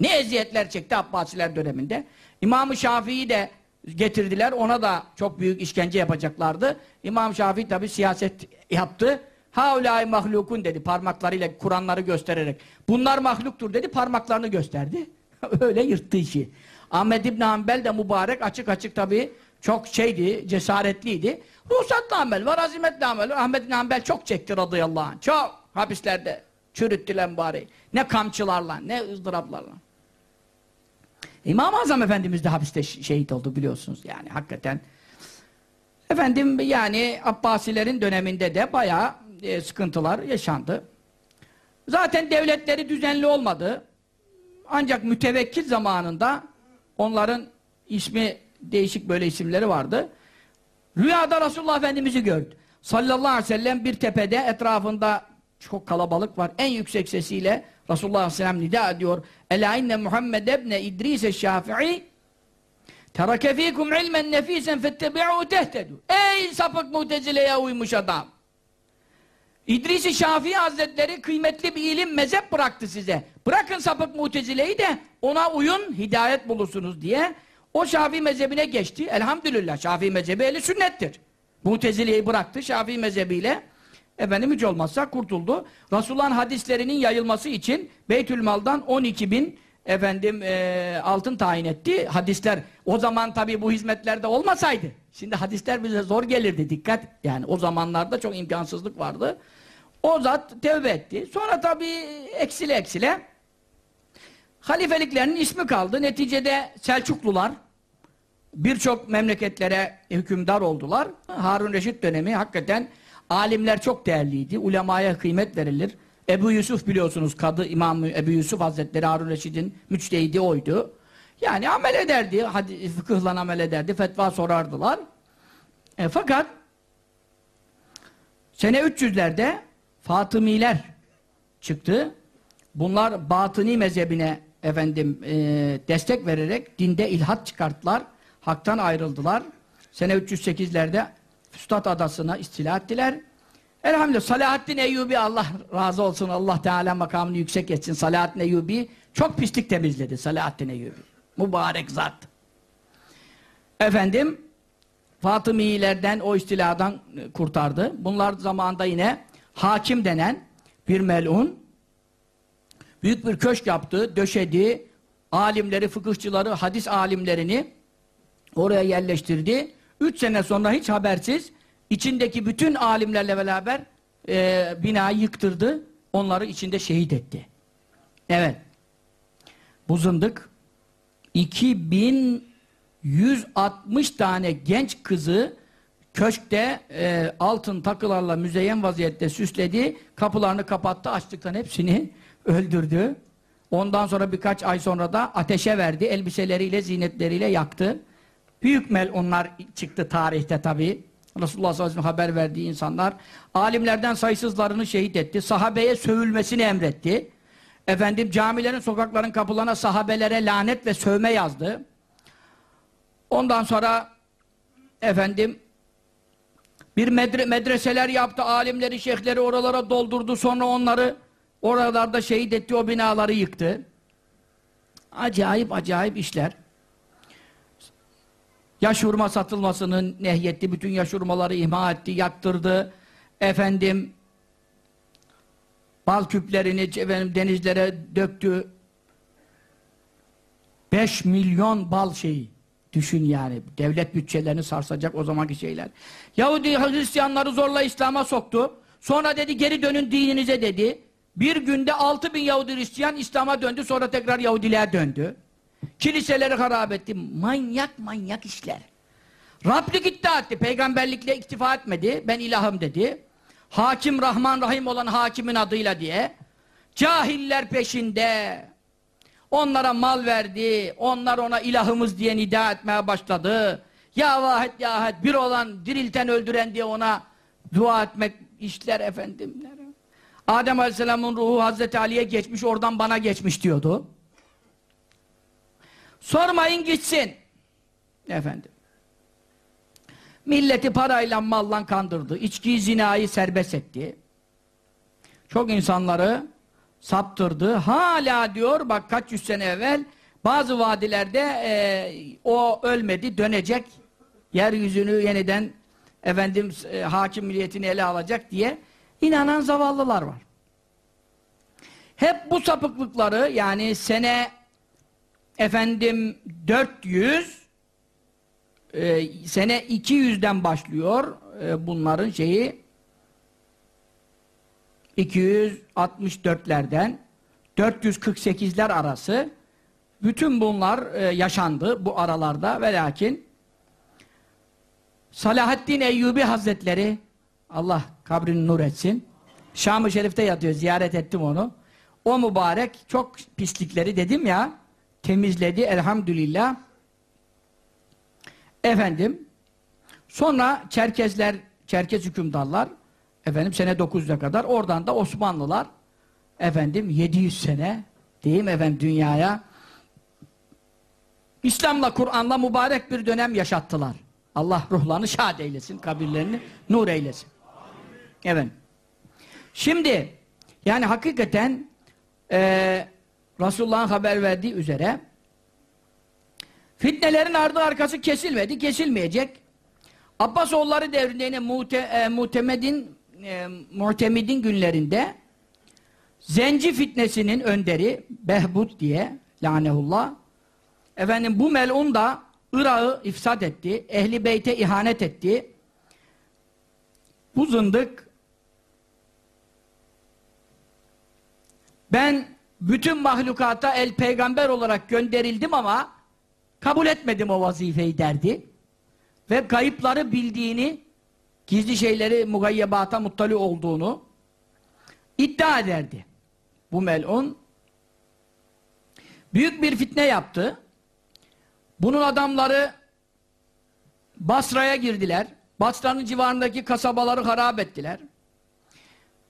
Ne eziyetler çekti Abbasiler döneminde. İmam-ı Şafii'yi de getirdiler. Ona da çok büyük işkence yapacaklardı. İmam Şafii tabi siyaset yaptı. Haulâi mahlukun dedi parmaklarıyla Kur'anları göstererek. Bunlar mahluktur dedi parmaklarını gösterdi. [LAUGHS] Öyle yırttı işi. Ahmed İbn Hanbel de mübarek açık açık tabi çok şeydi, cesaretliydi. Ruhsatlı amel var, azimetli amel var. Ahmed İbn Hanbel çok çekti radıyallahu anh. Çok hapislerde çürüttüler bari. Ne kamçılarla, ne ızdıraplarla. İmam-ı Azam Efendimiz de hapiste şehit oldu biliyorsunuz yani hakikaten. Efendim yani Abbasilerin döneminde de bayağı e, sıkıntılar yaşandı. Zaten devletleri düzenli olmadı. Ancak mütevekkil zamanında onların ismi değişik böyle isimleri vardı. Rüyada Resulullah Efendimiz'i gördü. Sallallahu aleyhi ve sellem bir tepede etrafında çok kalabalık var. En yüksek sesiyle Resulullah Aleyhisselam nida ediyor. Ela inne Muhammed ebne İdris Şafii terake fikum ilmen nefisen fettebi'u tehtedu. Ey sapık mutezileye uymuş adam. İdris-i Şafii Hazretleri kıymetli bir ilim mezhep bıraktı size. Bırakın sapık mutezileyi de ona uyun hidayet bulursunuz diye O Şafii mezhebine geçti. Elhamdülillah Şafii mezhebi eli sünnettir. Mutezile'yi bıraktı Şafii mezhebiyle. Efendim hiç olmazsa kurtuldu. Resulullah'ın hadislerinin yayılması için Beytülmal'dan 12 bin efendim e, altın tayin etti. Hadisler o zaman tabii bu hizmetlerde olmasaydı. Şimdi hadisler bize zor gelirdi. Dikkat yani o zamanlarda çok imkansızlık vardı. O zat tevbe etti. Sonra tabii eksile eksile halifeliklerinin ismi kaldı. Neticede Selçuklular birçok memleketlere hükümdar oldular. Harun Reşit dönemi hakikaten alimler çok değerliydi. Ulemaya kıymet verilir. Ebu Yusuf biliyorsunuz kadı İmam Ebu Yusuf Hazretleri Harun Reşit'in müçtehidi oydu. Yani amel ederdi. Hadi, fıkıhla amel ederdi. Fetva sorardılar. E, fakat sene 300'lerde Fatımiler çıktı. Bunlar batıni mezhebine efendim e, destek vererek dinde ilhat çıkarttılar. Hak'tan ayrıldılar. Sene 308'lerde Füstat Adası'na istila ettiler. Elhamdülillah Salahaddin Eyyubi Allah razı olsun Allah Teala makamını yüksek etsin. Salahaddin Eyyubi çok pislik temizledi Salahaddin Eyyubi. Mübarek zat. Efendim Fatımilerden o istiladan kurtardı. Bunlar zamanında yine hakim denen bir melun büyük bir köşk yaptı, döşedi. Alimleri, fıkıhçıları, hadis alimlerini oraya yerleştirdi. Üç sene sonra hiç habersiz içindeki bütün alimlerle beraber e, binayı yıktırdı. Onları içinde şehit etti. Evet. Bu zındık 2160 tane genç kızı köşkte e, altın takılarla müzeyyen vaziyette süsledi. Kapılarını kapattı. Açlıktan hepsini [LAUGHS] öldürdü. Ondan sonra birkaç ay sonra da ateşe verdi. Elbiseleriyle, zinetleriyle yaktı. Büyük mel onlar çıktı tarihte tabi. Resulullah sallallahu aleyhi ve sellem haber verdiği insanlar. Alimlerden sayısızlarını şehit etti. Sahabeye sövülmesini emretti. Efendim camilerin, sokakların kapılarına sahabelere lanet ve sövme yazdı. Ondan sonra efendim bir medre medreseler yaptı. Alimleri, şeyhleri oralara doldurdu. Sonra onları oralarda şehit etti. O binaları yıktı. Acayip acayip işler. Yaş hurma satılmasını nehyetti. Bütün yaş hurmaları imha etti, yaktırdı. Efendim bal küplerini efendim, denizlere döktü. 5 milyon bal şeyi. Düşün yani. Devlet bütçelerini sarsacak o zamanki şeyler. Yahudi Hristiyanları zorla İslam'a soktu. Sonra dedi geri dönün dininize dedi. Bir günde 6 bin Yahudi Hristiyan İslam'a döndü. Sonra tekrar Yahudiliğe döndü. Kiliseleri harap etti. Manyak manyak işler. Rablik iddia etti. Peygamberlikle iktifa etmedi. Ben ilahım dedi. Hakim Rahman Rahim olan hakimin adıyla diye. Cahiller peşinde. Onlara mal verdi. Onlar ona ilahımız diye nida etmeye başladı. Ya vahid ya ahad bir olan dirilten öldüren diye ona dua etmek işler efendim. Adem Aleyhisselam'ın ruhu Hazreti Ali'ye geçmiş oradan bana geçmiş diyordu. Sormayın gitsin. Efendim. Milleti parayla malla kandırdı. İçkiyi zinayı serbest etti. Çok insanları saptırdı. Hala diyor bak kaç yüz sene evvel bazı vadilerde e, o ölmedi dönecek. Yeryüzünü yeniden efendim e, hakimiyetini ele alacak diye inanan zavallılar var. Hep bu sapıklıkları yani sene efendim 400 e, sene 200'den başlıyor e, bunların şeyi. 264'lerden 448'ler arası. Bütün bunlar e, yaşandı bu aralarda ve lakin Salahaddin Eyyubi Hazretleri Allah kabrini nur etsin Şam-ı Şerif'te yatıyor ziyaret ettim onu. O mübarek çok pislikleri dedim ya temizledi elhamdülillah efendim sonra Çerkezler Çerkez hükümdarlar efendim sene 900'e kadar oradan da Osmanlılar efendim 700 sene diyeyim efendim dünyaya İslam'la Kur'an'la mübarek bir dönem yaşattılar. Allah ruhlarını şad eylesin, kabirlerini nur eylesin. Evet. Şimdi yani hakikaten e, Resulullah'ın haber verdiği üzere Fitnelerin ardı arkası kesilmedi, kesilmeyecek. Abbasoğulları devrinde yine Mute, e, Mutemed'in e, Mutemid'in günlerinde Zenci fitnesinin önderi Behbud diye lanehullah efendim bu melun da Irak'ı ifsad etti. Ehli beyte ihanet etti. Bu zındık ben bütün mahlukata el peygamber olarak gönderildim ama kabul etmedim o vazifeyi derdi. Ve kayıpları bildiğini, gizli şeyleri mugayyebata muttali olduğunu iddia ederdi. Bu melun büyük bir fitne yaptı. Bunun adamları Basra'ya girdiler. Basra'nın civarındaki kasabaları harap ettiler.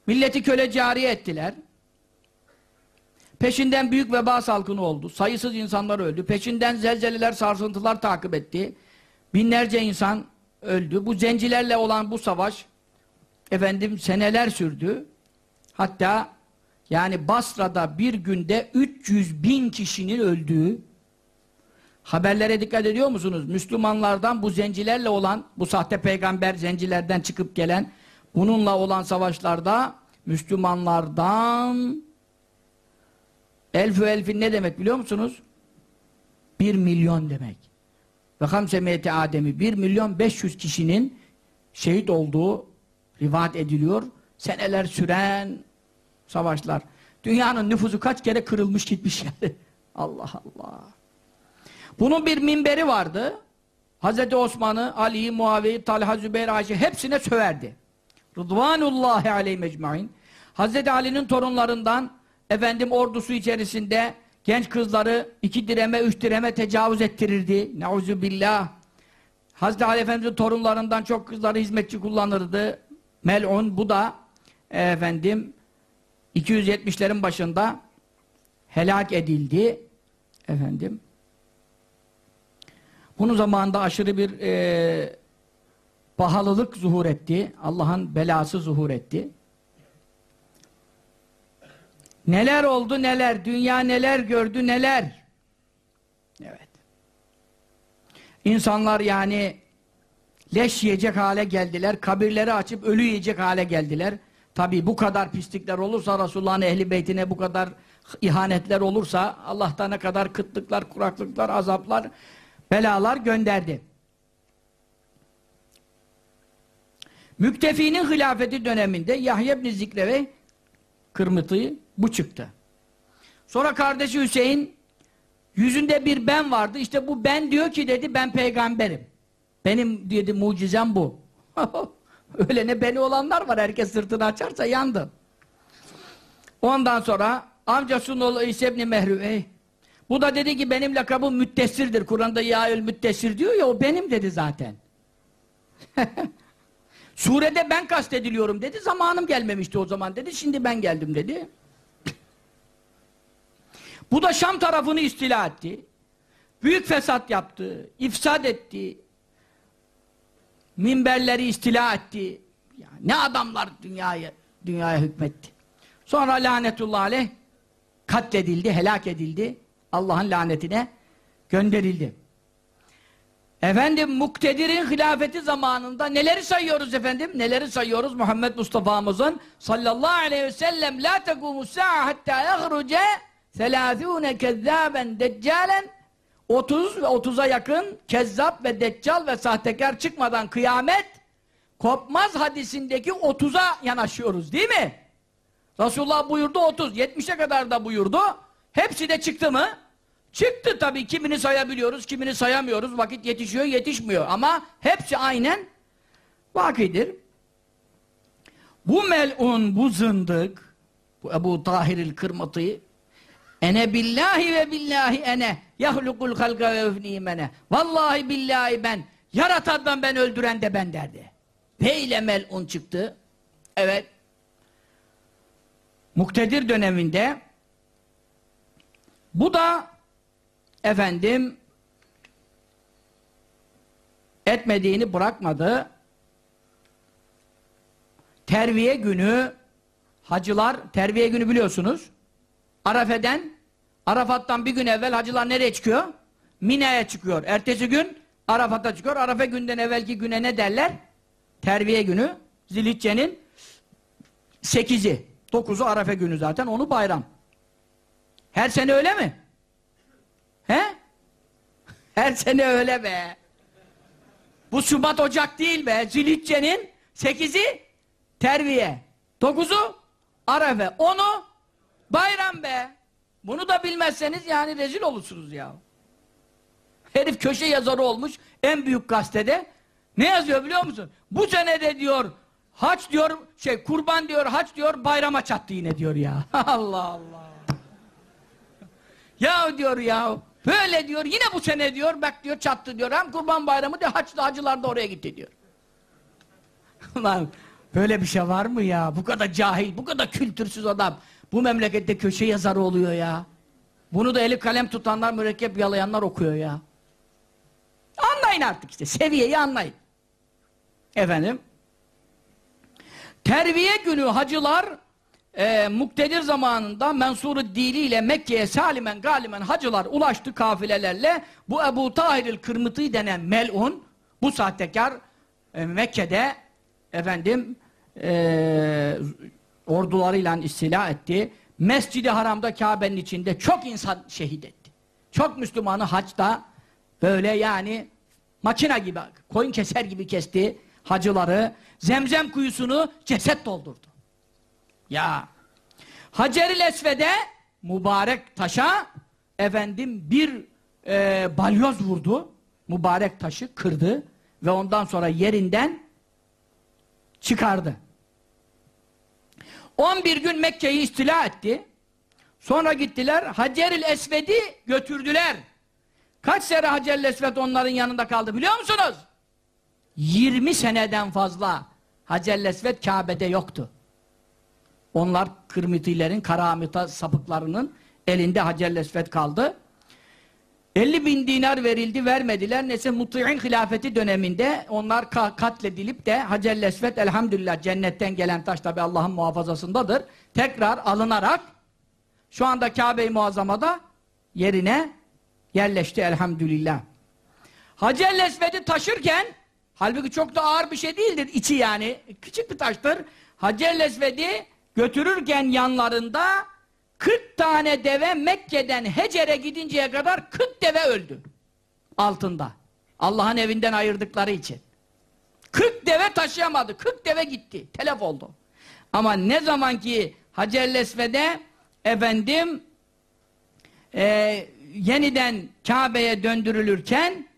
Milleti köle cariye ettiler. Peşinden büyük veba salgını oldu. Sayısız insanlar öldü. Peşinden zelzeleler, sarsıntılar takip etti. Binlerce insan öldü. Bu zencilerle olan bu savaş efendim seneler sürdü. Hatta yani Basra'da bir günde 300 bin kişinin öldüğü haberlere dikkat ediyor musunuz? Müslümanlardan bu zencilerle olan bu sahte peygamber zencilerden çıkıp gelen bununla olan savaşlarda Müslümanlardan elfü elfin ne demek biliyor musunuz? Bir milyon demek. Ve hamsemiyeti Adem'i bir milyon beş yüz kişinin şehit olduğu rivayet ediliyor. Seneler süren savaşlar. Dünyanın nüfusu kaç kere kırılmış gitmiş yani. [LAUGHS] Allah Allah. Bunun bir minberi vardı. Hazreti Osman'ı, Ali'yi, Muaviye'yi, Talha, Zübeyir, Ayşe hepsine söverdi. Rıdvanullahi aleyhi mecmain. Hazreti Ali'nin torunlarından efendim ordusu içerisinde genç kızları iki direme, üç direme tecavüz ettirirdi. Neuzu billah. Hazreti Ali Efendimiz'in torunlarından çok kızları hizmetçi kullanırdı. Mel'un bu da efendim 270'lerin başında helak edildi. Efendim. Bunun zamanında aşırı bir e, pahalılık zuhur etti. Allah'ın belası zuhur etti. Neler oldu neler, dünya neler gördü neler. Evet. İnsanlar yani leş yiyecek hale geldiler, kabirleri açıp ölü yiyecek hale geldiler. Tabi bu kadar pislikler olursa, Resulullah'ın ehli beytine bu kadar ihanetler olursa, Allah'tan ne kadar kıtlıklar, kuraklıklar, azaplar, belalar gönderdi. Müktefi'nin hilafeti döneminde Yahya ibn Zikreve kırmıtıyı bu çıktı. Sonra kardeşi Hüseyin yüzünde bir ben vardı. İşte bu ben diyor ki dedi ben peygamberim. Benim dedi mucizem bu. [LAUGHS] Öyle ne beni olanlar var. Herkes sırtını açarsa yandı. Ondan sonra amcasının oğlu İsa ibn Mehrüve bu da dedi ki benim lakabım müttessirdir. Kur'an'da ya müttessir diyor ya o benim dedi zaten. [LAUGHS] Surede ben kastediliyorum dedi. Zamanım gelmemişti o zaman dedi. Şimdi ben geldim dedi. Bu da Şam tarafını istila etti. Büyük fesat yaptı. ifsad etti. Minberleri istila etti. Ya ne adamlar dünyaya dünyaya hükmetti. Sonra lanetullah aleyh katledildi, helak edildi. Allah'ın lanetine gönderildi. Efendim Muktedir'in hilafeti zamanında neleri sayıyoruz efendim? Neleri sayıyoruz Muhammed Mustafa'mızın sallallahu aleyhi ve sellem la tekumu sa'a hatta yahruce selâthûne kezzâben deccâlen 30 ve 30'a yakın kezzap ve deccal ve sahtekar çıkmadan kıyamet kopmaz hadisindeki 30'a yanaşıyoruz değil mi? Resulullah buyurdu 30, 70'e kadar da buyurdu. Hepsi de çıktı mı? Çıktı tabii. Kimini sayabiliyoruz, kimini sayamıyoruz. Vakit yetişiyor, yetişmiyor. Ama hepsi aynen vakidir. Bu melun, bu zındık, bu Ebu Tahir'il Kırmatı ene billahi ve billahi ene yahlukul halka ve öfnîmene vallahi billahi ben yaratandan ben öldüren de ben derdi. Beyle melun çıktı. Evet. Muktedir döneminde bu da efendim etmediğini bırakmadı. Terviye günü hacılar, terviye günü biliyorsunuz. Arafe'den, Arafat'tan bir gün evvel hacılar nereye çıkıyor? Mina'ya çıkıyor. Ertesi gün Arafat'a çıkıyor. Arafa günden evvelki güne ne derler? Terviye günü. Zilhicce'nin 8'i. 9'u Arafa günü zaten. Onu bayram. Her sene öyle mi? He? [LAUGHS] Her sene öyle be. Bu Şubat Ocak değil be. Zilhicce'nin 8'i terviye. 9'u Arefe. 10'u bayram be. Bunu da bilmezseniz yani rezil olursunuz ya. Herif köşe yazarı olmuş en büyük gazetede. Ne yazıyor biliyor musun? Bu sene de diyor haç diyor şey kurban diyor haç diyor bayrama çattı yine diyor ya. [LAUGHS] Allah Allah. ya diyor ya böyle diyor yine bu sene diyor bak diyor çattı diyor hem kurban bayramı diyor haç da hacılar da oraya gitti diyor. [LAUGHS] Ulan böyle bir şey var mı ya? Bu kadar cahil, bu kadar kültürsüz adam. Bu memlekette köşe yazarı oluyor ya. Bunu da eli kalem tutanlar, mürekkep yalayanlar okuyor ya. Anlayın artık işte, seviyeyi anlayın. Efendim? Terbiye günü hacılar e, muktedir zamanında Mensur-u Dili ile Mekke'ye salimen galimen hacılar ulaştı kafilelerle. Bu Ebu Tahir'il Kırmıtı denen melun, bu sahtekar e, Mekke'de efendim e, ordularıyla istila etti. Mescid-i Haram'da Kabe'nin içinde çok insan şehit etti. Çok Müslümanı haçta böyle yani makina gibi, koyun keser gibi kesti hacıları. Zemzem kuyusunu ceset doldurdu. Ya Hacer-i Esved'e mübarek taşa efendim bir e, balyoz vurdu. Mübarek taşı kırdı ve ondan sonra yerinden çıkardı. 11 gün Mekke'yi istila etti. Sonra gittiler Hacer-i Esved'i götürdüler. Kaç sene Hacer-i Esved onların yanında kaldı biliyor musunuz? 20 seneden fazla Hacer-i Esved Kabe'de yoktu. Onlar Kırmitilerin, Karamita sapıklarının elinde Hacer-i Esved kaldı. 50 bin dinar verildi, vermediler. Neyse Mut'i'in hilafeti döneminde onlar ka katledilip de Hacer-i Esved elhamdülillah cennetten gelen taş tabi Allah'ın muhafazasındadır. Tekrar alınarak şu anda Kabe-i Muazzama'da yerine yerleşti elhamdülillah. Hacer-i Esved'i taşırken halbuki çok da ağır bir şey değildir içi yani. Küçük bir taştır. Hacer-i Esved'i götürürken yanlarında 40 tane deve Mekke'den Hecer'e gidinceye kadar 40 deve öldü. Altında. Allah'ın evinden ayırdıkları için. 40 deve taşıyamadı. 40 deve gitti. Telef oldu. Ama ne zaman ki Hacer-i Esved'e efendim e, yeniden Kabe'ye döndürülürken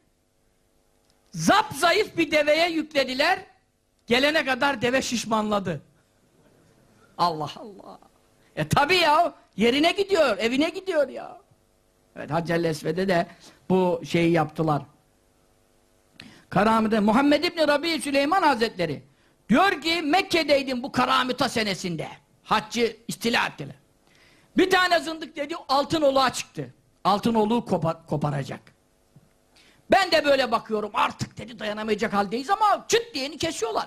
zap zayıf bir deveye yüklediler. Gelene kadar deve şişmanladı. Allah Allah. E tabi ya yerine gidiyor, evine gidiyor ya. Evet Hacer Esved'e de bu şeyi yaptılar. Karamide Muhammed İbni Rabi Süleyman Hazretleri diyor ki Mekke'deydim bu Karamita senesinde. Haccı istila ettiler. Bir tane zındık dedi altın oluğa çıktı. Altın oluğu kopar, koparacak. Ben de böyle bakıyorum artık dedi dayanamayacak haldeyiz ama çıt diyeni kesiyorlar.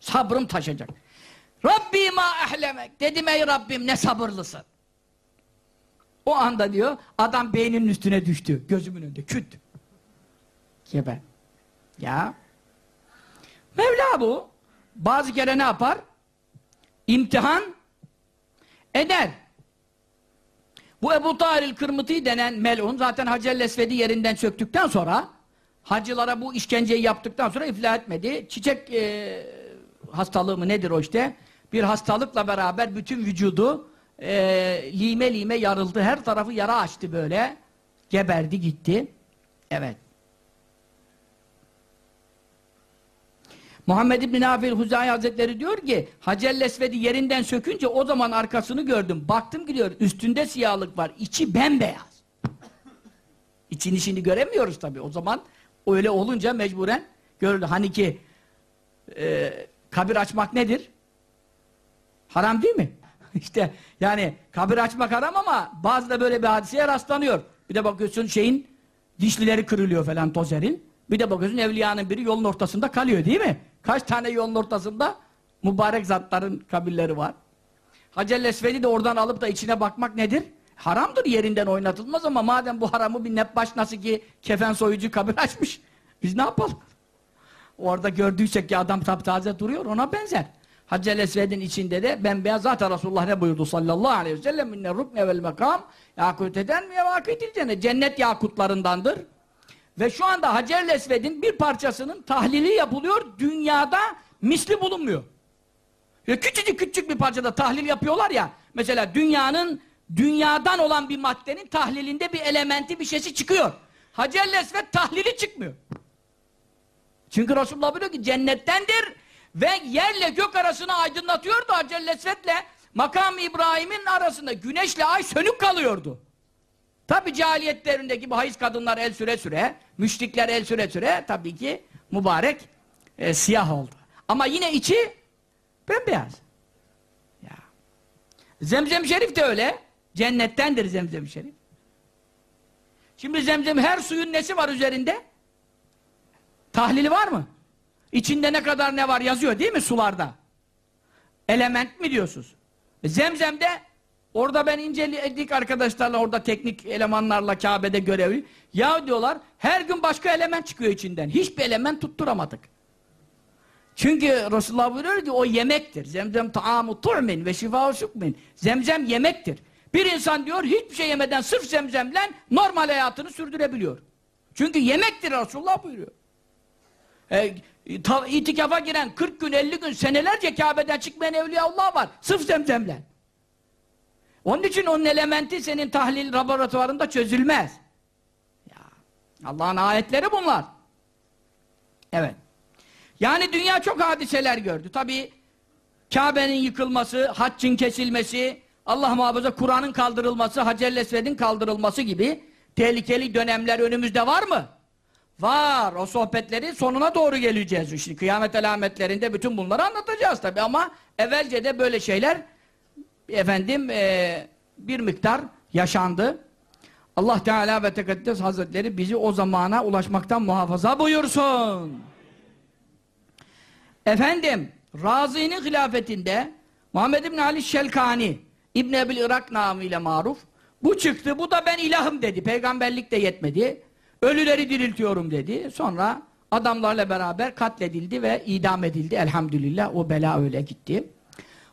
Sabrım taşacak. Rabbi ma ehlemek. Dedim ey Rabbim ne sabırlısın. O anda diyor adam beyninin üstüne düştü. Gözümün önünde küt. Geber. Ya. Mevla bu. Bazı kere ne yapar? İmtihan eder. Bu Ebu Tahir'il Kırmıtı denen melun zaten Hacer Esved'i yerinden söktükten sonra hacılara bu işkenceyi yaptıktan sonra iflah etmedi. Çiçek e, hastalığı mı nedir o işte? Bir hastalıkla beraber bütün vücudu e, lime lime yarıldı. Her tarafı yara açtı böyle. Geberdi gitti. Evet. Muhammed İbn Nafil Huzai Hazretleri diyor ki Hacer Esved'i yerinden sökünce o zaman arkasını gördüm. Baktım gidiyor üstünde siyahlık var. içi bembeyaz. İçini şimdi göremiyoruz tabii. O zaman öyle olunca mecburen görüldü. Hani ki e, kabir açmak nedir? Haram değil mi? [LAUGHS] işte yani kabir açmak haram ama bazı da böyle bir hadiseye rastlanıyor. Bir de bakıyorsun şeyin dişlileri kırılıyor falan tozerin. Bir de bakıyorsun evliyanın biri yolun ortasında kalıyor değil mi? Kaç tane yolun ortasında mübarek zatların kabirleri var. Hacer Esved'i de oradan alıp da içine bakmak nedir? Haramdır yerinden oynatılmaz ama madem bu haramı bir nebbaş nasıl ki kefen soyucu kabir açmış. Biz ne yapalım? Orada gördüysek ki adam taptaze duruyor ona benzer. Haccel Esved'in içinde de bembeyaz zaten Resulullah ne buyurdu sallallahu aleyhi ve sellem minne rukne vel mekam yakut eden mi yavakitil cennet cennet yakutlarındandır. Ve şu anda Hacer Esved'in bir parçasının tahlili yapılıyor dünyada misli bulunmuyor. Ya küçücük küçük bir parçada tahlil yapıyorlar ya mesela dünyanın dünyadan olan bir maddenin tahlilinde bir elementi bir şeysi çıkıyor. Hacer Esved tahlili çıkmıyor. Çünkü Resulullah buyuruyor ki cennettendir ve yerle gök arasını aydınlatıyordu Hacer Esved'le makam İbrahim'in arasında güneşle ay sönük kalıyordu. Tabi cahiliyet devrindeki bu hayız kadınlar el süre süre, müşrikler el süre süre tabii ki mübarek e, siyah oldu. Ama yine içi bembeyaz. Ya. Zemzem Şerif de öyle. Cennettendir Zemzem Şerif. Şimdi Zemzem her suyun nesi var üzerinde? Tahlili var mı? İçinde ne kadar ne var yazıyor değil mi sularda? Element mi diyorsunuz? E, Zemzem'de orada ben inceledik arkadaşlarla orada teknik elemanlarla Kabe'de görevli. Ya diyorlar her gün başka element çıkıyor içinden. Hiçbir element tutturamadık. Çünkü Resulullah buyuruyor ki o yemektir. Zemzem taamu tu'min ve şifâ sukmin. Zemzem yemektir. Bir insan diyor hiçbir şey yemeden sırf zemzemle normal hayatını sürdürebiliyor. Çünkü yemektir Resulullah buyuruyor. E, ta, itikafa giren 40 gün 50 gün senelerce Kabe'den çıkmayan evliyaullah var. Sırf zemzemle. Onun için onun elementi senin tahlil laboratuvarında çözülmez. Allah'ın ayetleri bunlar. Evet. Yani dünya çok hadiseler gördü. Tabi Kabe'nin yıkılması, haccın kesilmesi, Allah muhafaza Kur'an'ın kaldırılması, Hacer Esved'in kaldırılması gibi tehlikeli dönemler önümüzde var mı? Var. O sohbetlerin sonuna doğru geleceğiz. Şimdi kıyamet alametlerinde bütün bunları anlatacağız tabi ama evvelce de böyle şeyler efendim e, bir miktar yaşandı. Allah Teala ve Tekaddes Hazretleri bizi o zamana ulaşmaktan muhafaza buyursun. Efendim, Razi'nin hilafetinde Muhammed İbni Ali Şelkani İbn Ebil Irak namıyla maruf bu çıktı, bu da ben ilahım dedi. Peygamberlik de yetmedi. Ölüleri diriltiyorum dedi. Sonra adamlarla beraber katledildi ve idam edildi. Elhamdülillah o bela öyle gitti.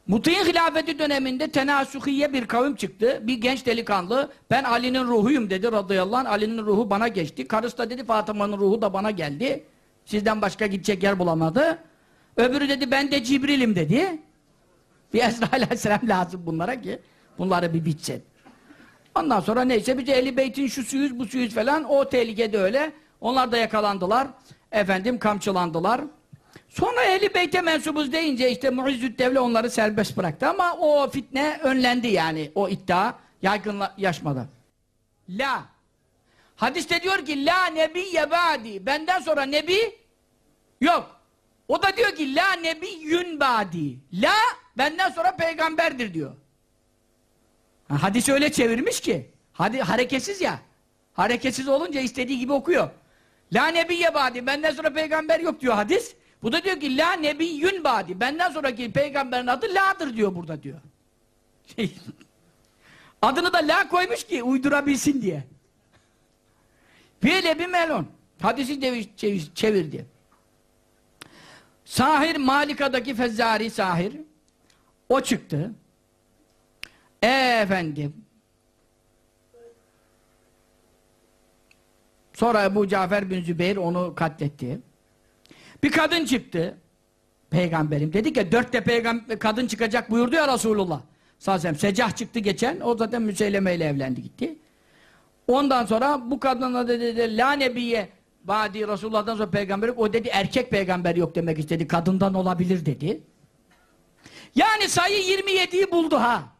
Muti'in hilafeti döneminde tenasuhiye bir kavim çıktı. Bir genç delikanlı ben Ali'nin ruhuyum dedi radıyallahu anh. Ali'nin ruhu bana geçti. Karısı da dedi Fatıma'nın ruhu da bana geldi. Sizden başka gidecek yer bulamadı. Öbürü dedi ben de Cibril'im dedi. Bir Esra aleyhisselam lazım bunlara ki bunları bir bitsin. Ondan sonra neyse bize Eli Beyt'in şu suyuz bu suyuz falan o tehlikede öyle. Onlar da yakalandılar. Efendim kamçılandılar. Sonra Ehli Beyt'e mensubuz deyince işte Muizzüd Devle onları serbest bıraktı ama o fitne önlendi yani o iddia yaygınlaşmadı. La Hadiste diyor ki la nebiyye ba'di benden sonra nebi yok. O da diyor ki la nebiyyün ba'di. La benden sonra peygamberdir diyor. Ha, hadis öyle çevirmiş ki. Hadi hareketsiz ya. Hareketsiz olunca istediği gibi okuyor. La nebiyye ba'di benden sonra peygamber yok diyor hadis. Bu da diyor ki la nebiyyün ba'di. Benden sonraki peygamberin adı la'dır diyor burada diyor. Şey, [LAUGHS] adını da la koymuş ki uydurabilsin diye. Böyle bir melon. Hadisi çevir, çevirdi. Sahir Malika'daki Fezzari Sahir o çıktı. Efendim Sonra Ebu Cafer bin Zübeyir onu katletti. Bir kadın çıktı. Peygamberim. Dedi ki dörtte peygamber kadın çıkacak buyurdu ya Resulullah. Sallallahu Secah çıktı geçen. O zaten Müseyleme ile evlendi gitti. Ondan sonra bu kadına dedi, dedi la nebiye Badi Resulullah'tan sonra peygamber. O dedi erkek peygamber yok demek istedi. Kadından olabilir dedi. Yani sayı 27'yi buldu ha.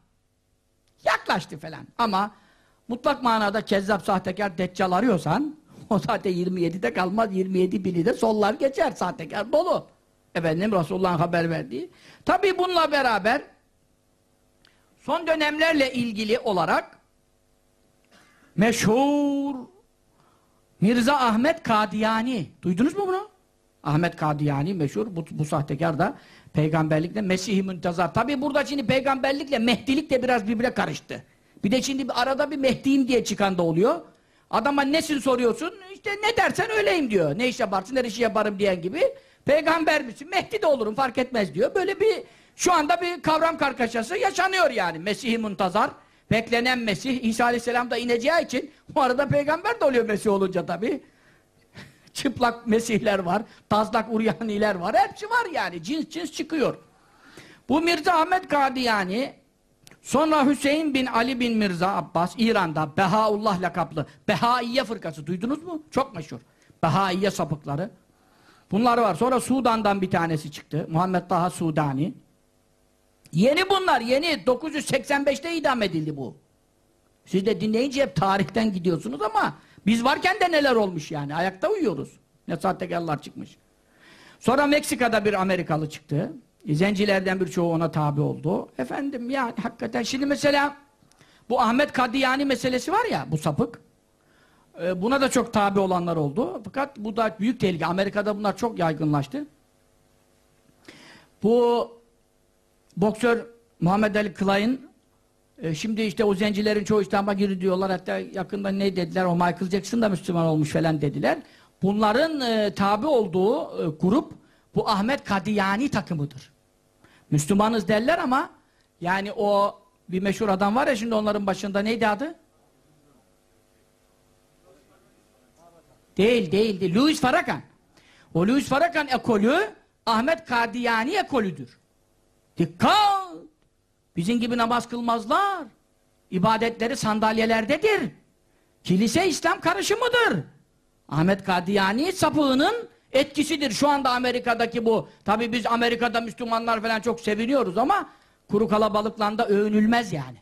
Yaklaştı falan. Ama mutlak manada kezzap, sahtekar, deccal arıyorsan [LAUGHS] o zaten 27'de kalmaz. 27 bini de sollar geçer. Sahtekar dolu. Efendim Resulullah'ın haber verdiği. Tabi bununla beraber son dönemlerle ilgili olarak meşhur Mirza Ahmet Kadiyani. Duydunuz mu bunu? Ahmet Kadiyani meşhur. Bu, bu sahtekar da peygamberlikle Mesih-i Müntezar. Tabi burada şimdi peygamberlikle Mehdilik de biraz birbirine karıştı. Bir de şimdi arada bir Mehdi'yim diye çıkan da oluyor. Adama nesin soruyorsun? İşte ne dersen öyleyim diyor. Ne iş yaparsın, ne işi yaparım diyen gibi. Peygamber misin? Mehdi de olurum fark etmez diyor. Böyle bir şu anda bir kavram kargaşası yaşanıyor yani. Mesih-i Muntazar. Beklenen Mesih. İsa Aleyhisselam da ineceği için bu arada peygamber de oluyor Mesih olunca tabii. Çıplak mesihler var, tazlak uryaniler var, hepsi var yani. Cins cins çıkıyor. Bu Mirza Ahmet Kadiyani, sonra Hüseyin bin Ali bin Mirza Abbas, İran'da Behaullah lakaplı Behaiye fırkası duydunuz mu? Çok meşhur. Behaiye sapıkları. Bunlar var. Sonra Sudan'dan bir tanesi çıktı. Muhammed Taha Sudani. Yeni bunlar, yeni. 985'te idam edildi bu. Siz de dinleyince hep tarihten gidiyorsunuz ama biz varken de neler olmuş yani. Ayakta uyuyoruz. Ne sahtekarlar çıkmış. Sonra Meksika'da bir Amerikalı çıktı. Zencilerden birçoğu ona tabi oldu. Efendim yani hakikaten şimdi mesela bu Ahmet Kadiyani meselesi var ya bu sapık. e, Buna da çok tabi olanlar oldu. Fakat bu da büyük tehlike. Amerika'da bunlar çok yaygınlaştı. Bu boksör Muhammed Ali Clay'ın e, şimdi işte o zencilerin çoğu İslam'a girdi diyorlar. Hatta yakında ne dediler? O Michael Jackson da Müslüman olmuş falan dediler. Bunların e, tabi olduğu e, grup bu Ahmet Kadiyani takımıdır. Müslümanız derler ama yani o bir meşhur adam var ya şimdi onların başında neydi adı? Değil, değil, değil. Louis Farrakhan. O Louis Farrakhan ekolü Ahmet Kadiyani ekolüdür. Dikkat! Bizim gibi namaz kılmazlar. İbadetleri sandalyelerdedir. Kilise İslam karışımıdır. Ahmet Kadiyani sapığının etkisidir. Şu anda Amerika'daki bu. Tabi biz Amerika'da Müslümanlar falan çok seviniyoruz ama kuru kalabalıkla da övünülmez yani.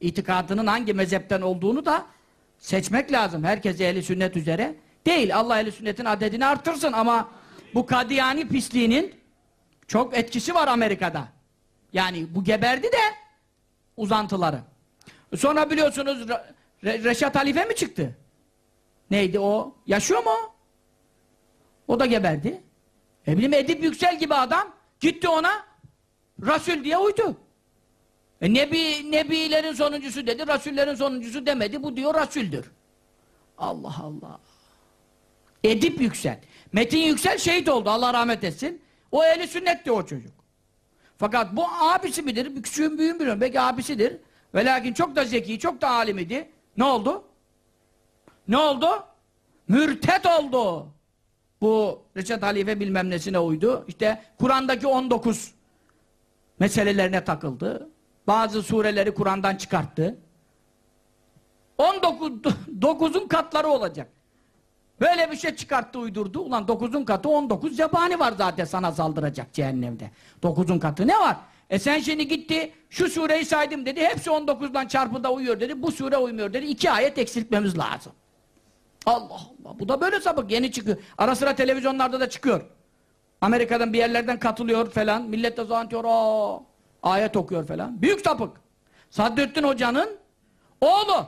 İtikadının hangi mezhepten olduğunu da seçmek lazım. Herkes ehli sünnet üzere değil. Allah ehli sünnetin adedini artırsın ama bu Kadiyani pisliğinin çok etkisi var Amerika'da. Yani bu geberdi de uzantıları. Sonra biliyorsunuz Re- Re- Reşat Halife mi çıktı? Neydi o? Yaşıyor mu o? Da geberdi. E bileyim Edip Yüksel gibi adam gitti ona Rasul diye uydu. E Nebi, Nebilerin sonuncusu dedi, Rasullerin sonuncusu demedi. Bu diyor Rasuldür. Allah Allah. Edip Yüksel. Metin Yüksel şehit oldu. Allah rahmet etsin. O ehli sünnetti o çocuk. Fakat bu abisi midir? Bir küçüğün büyüğün bilmiyorum. Belki abisidir. Ve lakin çok da zeki, çok da alim idi. Ne oldu? Ne oldu? Mürtet oldu. Bu Reşat Halife bilmem nesine uydu. İşte Kur'an'daki 19 meselelerine takıldı. Bazı sureleri Kur'an'dan çıkarttı. 19 9'un katları olacak. Böyle bir şey çıkarttı uydurdu. Ulan 9'un katı 19 zebani var zaten sana saldıracak cehennemde. 9'un katı ne var? E sen şimdi gitti şu sureyi saydım dedi. Hepsi 19'dan çarpıda uyuyor dedi. Bu sure uymuyor dedi. İki ayet eksiltmemiz lazım. Allah Allah. Bu da böyle sapık. Yeni çıkıyor. Ara sıra televizyonlarda da çıkıyor. Amerika'dan bir yerlerden katılıyor falan. Millet de zannediyor. Aa, ayet okuyor falan. Büyük sapık. Saddettin Hoca'nın oğlu.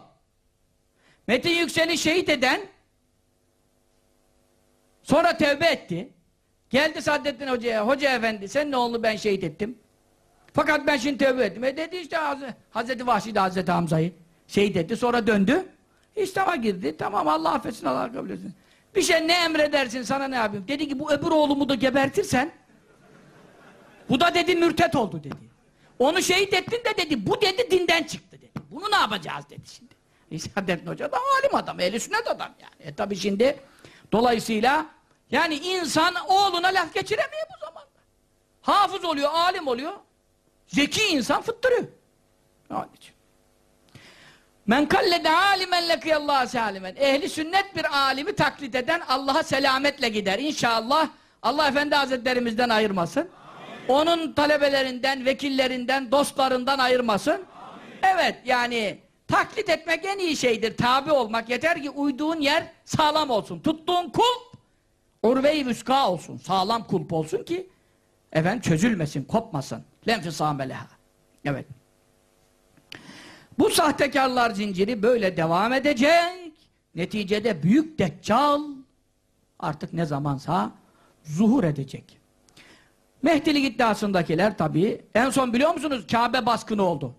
Metin Yüksel'i şehit eden sonra tevbe etti. Geldi Saddettin Hoca'ya. Hoca efendi senin oğlunu ben şehit ettim. Fakat ben şimdi tevbe ettim. E dedi işte Haz Hazreti Vahşi de Hazreti Hamza'yı şehit etti. Sonra döndü. İslam'a girdi. Tamam Allah affetsin Allah kabul etsin. Bir şey ne emredersin sana ne yapayım? Dedi ki bu öbür oğlumu da gebertirsen [LAUGHS] bu da dedi mürtet oldu dedi. Onu şehit ettin de dedi bu dedi dinden çıktı dedi. Bunu ne yapacağız dedi şimdi. İsa'dettin Hoca da alim adam, ehli sünnet adam yani. E tabi şimdi dolayısıyla yani insan oğluna laf geçiremiyor bu zamanda. Hafız oluyor, alim oluyor. Zeki insan fıttırıyor. Onun için. Men kallede alimen lekiyallahu salimen. Ehli sünnet bir alimi taklit eden Allah'a selametle gider. İnşallah Allah Efendi Hazretlerimizden ayırmasın. Onun talebelerinden, vekillerinden, dostlarından ayırmasın. Evet yani taklit etmek en iyi şeydir. Tabi olmak yeter ki uyduğun yer sağlam olsun. Tuttuğun kulp urve-i müska olsun. Sağlam kulp olsun ki efendim çözülmesin, kopmasın. Lenfisameleha. Evet. Bu sahtekarlar zinciri böyle devam edecek. Neticede büyük deccal artık ne zamansa zuhur edecek. Mehdilik iddiasındakiler tabii en son biliyor musunuz Kabe baskını oldu.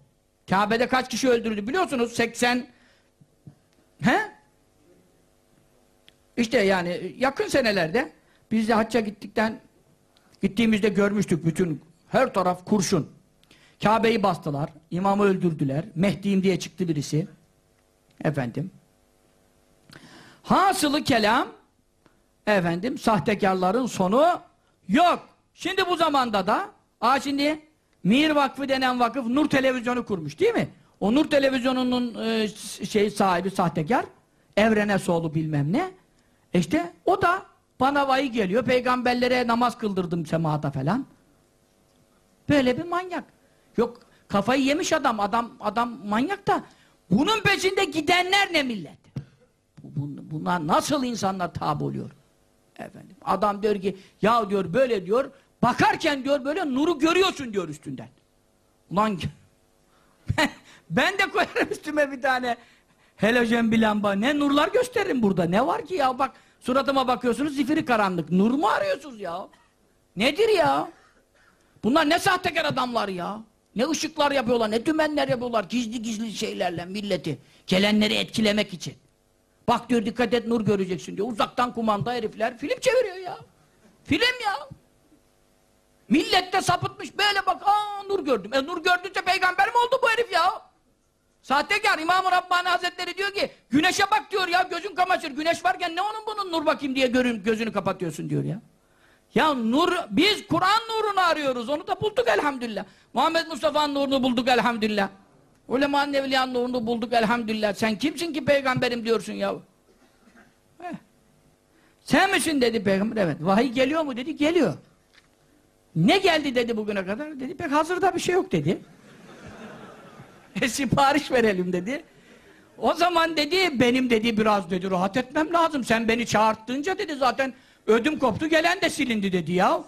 Kabe'de kaç kişi öldürüldü biliyorsunuz? 80 He? İşte yani yakın senelerde biz de hacca gittikten gittiğimizde görmüştük bütün her taraf kurşun. Kabe'yi bastılar. imamı öldürdüler. Mehdi'yim diye çıktı birisi. Efendim. Hasılı kelam efendim sahtekarların sonu yok. Şimdi bu zamanda da aa şimdi Mir Vakfı denen vakıf Nur Televizyonu kurmuş değil mi? O Nur Televizyonu'nun e, şey sahibi sahtekar Evrene Soğlu bilmem ne. E İşte o da bana vahiy geliyor. Peygamberlere namaz kıldırdım semada falan. Böyle bir manyak. Yok kafayı yemiş adam. Adam adam manyak da bunun peşinde gidenler ne millet? Bu- Bunlar nasıl insanlar tabi oluyor? Efendim. Adam diyor ki ya diyor böyle diyor bakarken diyor böyle nuru görüyorsun diyor üstünden. Ulan [LAUGHS] ben de koyarım üstüme bir tane halojen bir lamba. Ne nurlar gösteririm burada. Ne var ki ya bak suratıma bakıyorsunuz zifiri karanlık. Nur mu arıyorsunuz ya? Nedir ya? Bunlar ne sahtekar adamlar ya? Ne ışıklar yapıyorlar, ne dümenler yapıyorlar gizli gizli şeylerle milleti. Gelenleri etkilemek için. Bak diyor dikkat et nur göreceksin diyor. Uzaktan kumanda herifler film çeviriyor ya. Film ya. Millet sapıtmış böyle bak aa nur gördüm. E nur gördünce peygamber mi oldu bu herif ya? Sahtekar İmam-ı Rabbani Hazretleri diyor ki güneşe bak diyor ya gözün kamaşır. Güneş varken ne onun bunun nur bakayım diye görün, gözünü kapatıyorsun diyor ya. Ya nur, biz Kur'an nurunu arıyoruz. Onu da bulduk elhamdülillah. Muhammed Mustafa'nın nurunu bulduk elhamdülillah. Ulemanın evliyanın nurunu bulduk elhamdülillah. Sen kimsin ki peygamberim diyorsun ya? Sen misin dedi peygamber. Evet. Vahiy geliyor mu dedi. Geliyor. Ne geldi dedi bugüne kadar? Dedi pek hazırda bir şey yok dedi. E, [LAUGHS] sipariş verelim dedi. O zaman dedi benim dedi biraz dedi rahat etmem lazım. Sen beni çağırttığınca dedi zaten ödüm koptu gelen de silindi dedi ya.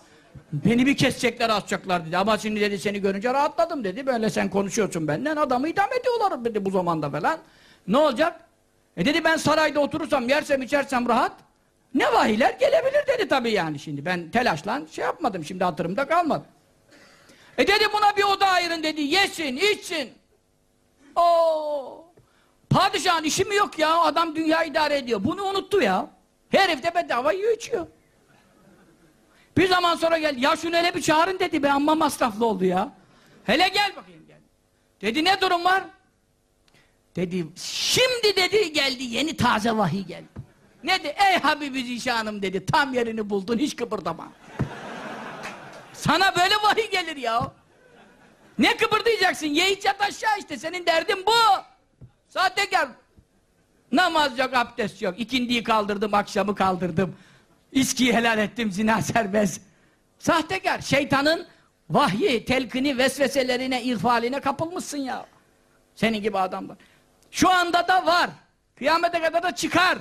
Beni bir kesecekler asacaklar dedi. Ama şimdi dedi seni görünce rahatladım dedi. Böyle sen konuşuyorsun benden adamı idam ediyorlar dedi bu zamanda falan. Ne olacak? E dedi ben sarayda oturursam yersem içersem rahat. Ne vahiyler gelebilir dedi tabii yani şimdi. Ben telaşla şey yapmadım şimdi hatırımda kalmadı. E dedi buna bir oda ayırın dedi. Yesin, içsin. Oo. Padişahın işi mi yok ya? Adam dünya idare ediyor. Bunu unuttu ya. Herif de bedava yiyor içiyor. Bir zaman sonra geldi. Ya şunu hele bir çağırın dedi. Be amma masraflı oldu ya. Hele gel bakayım gel. Dedi ne durum var? Dedi şimdi dedi geldi yeni taze vahiy geldi. Ne de ey Habibi Zişanım dedi. Tam yerini buldun hiç kıpırdama. Sana böyle vahiy gelir ya. Ne kıpırdayacaksın? Ye iç yat aşağı işte. Senin derdin bu. Sahtekar. Namaz yok, abdest yok. İkindiyi kaldırdım, akşamı kaldırdım. İçkiyi helal ettim, zina serbest. Sahtekar. Şeytanın vahyi, telkini, vesveselerine, irfaline kapılmışsın ya. Senin gibi adamlar. Şu anda da var. Kıyamete kadar da çıkar.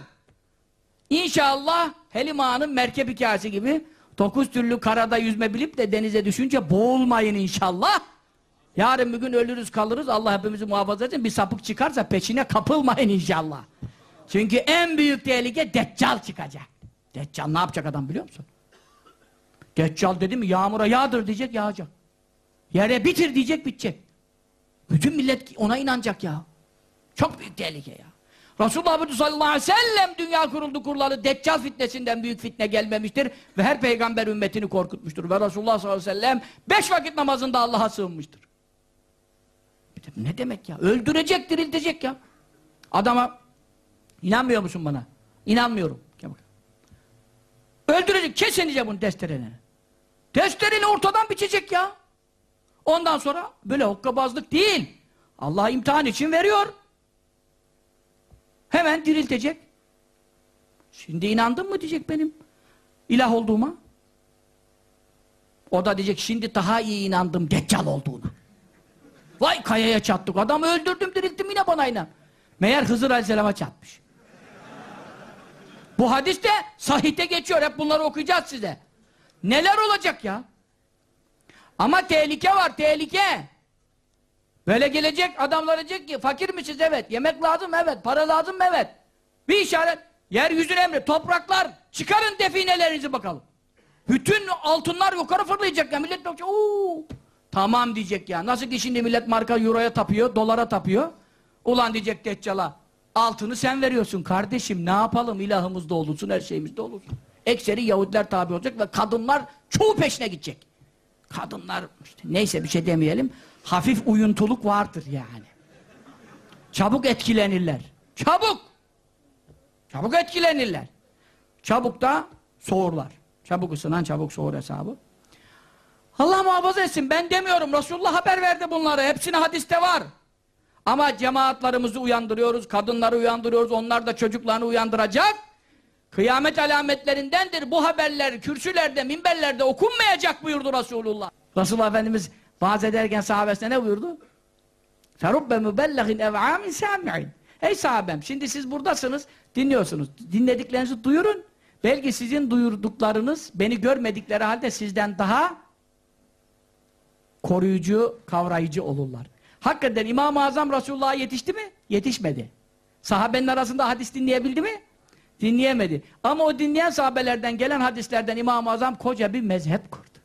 İnşallah Helim Ağa'nın merkep hikayesi gibi dokuz türlü karada yüzme bilip de denize düşünce boğulmayın inşallah. Yarın bir gün ölürüz kalırız Allah hepimizi muhafaza etsin bir sapık çıkarsa peşine kapılmayın inşallah. Çünkü en büyük tehlike Deccal çıkacak. Deccal ne yapacak adam biliyor musun? Deccal dedi mi yağmura yağdır diyecek yağacak. Yere bitir diyecek bitecek. Bütün millet ona inanacak ya. Çok büyük tehlike ya. Resulullah sallallahu aleyhi ve sellem dünya kuruldu kurulalı Deccal fitnesinden büyük fitne gelmemiştir ve her peygamber ümmetini korkutmuştur ve Resulullah sallallahu aleyhi ve sellem beş vakit namazında Allah'a sığınmıştır. Ne demek ya? Öldürecek, diriltecek ya. Adama inanmıyor musun bana? İnanmıyorum. Gel bak. Öldürecek, kesince bunu testereyle. Testereyle ortadan biçecek ya. Ondan sonra böyle hokkabazlık değil. Allah imtihan için veriyor. Hemen diriltecek. Şimdi inandın mı diyecek benim ilah olduğuma. O da diyecek şimdi daha iyi inandım deccal olduğuna. Vay kayaya çattık. Adamı öldürdüm dirilttim yine bana inan. Meğer Hızır Aleyhisselam'a çatmış. Bu hadis de sahihte geçiyor. Hep bunları okuyacağız size. Neler olacak ya? Ama tehlike var tehlike. Böyle gelecek adamlar diyecek ki fakir misiniz? Evet. Yemek lazım? Evet. Para lazım? Evet. Bir işaret. Yeryüzün emri. Topraklar. Çıkarın definelerinizi bakalım. Bütün altınlar yukarı fırlayacak ya. Millet bakacak. Ooo. Tamam diyecek ya. Nasıl ki şimdi millet marka euroya tapıyor, dolara tapıyor. Ulan diyecek Deccal'a. Altını sen veriyorsun kardeşim. Ne yapalım? İlahımız da olursun, her şeyimiz de olursun. Ekseri Yahudiler tabi olacak ve kadınlar çoğu peşine gidecek. Kadınlar işte neyse bir şey demeyelim. Hafif uyuntuluk vardır yani. Çabuk etkilenirler. Çabuk! Çabuk etkilenirler. Çabuk da soğurlar. Çabuk ısınan çabuk soğur hesabı. Allah muhafaza etsin. Ben demiyorum. Resulullah haber verdi bunları. Hepsine hadiste var. Ama cemaatlarımızı uyandırıyoruz kadınları uyandırıyoruz onlar da çocuklarını uyandıracak. Kıyamet alametlerindendir. Bu haberler kürsülerde minberlerde okunmayacak buyurdu Resulullah. Resulullah Efendimiz vaaz ederken sahabesine ne buyurdu? Ferubbe mübellehin ev'amin sami'in Ey sahabem şimdi siz buradasınız dinliyorsunuz. Dinlediklerinizi duyurun. Belki sizin duyurduklarınız beni görmedikleri halde sizden daha koruyucu, kavrayıcı olurlar. Hakikaten İmam-ı Azam Resulullah'a yetişti mi? Yetişmedi. Sahabenin arasında hadis dinleyebildi mi? Dinleyemedi. Ama o dinleyen sahabelerden gelen hadislerden İmam-ı Azam koca bir mezhep kurdu.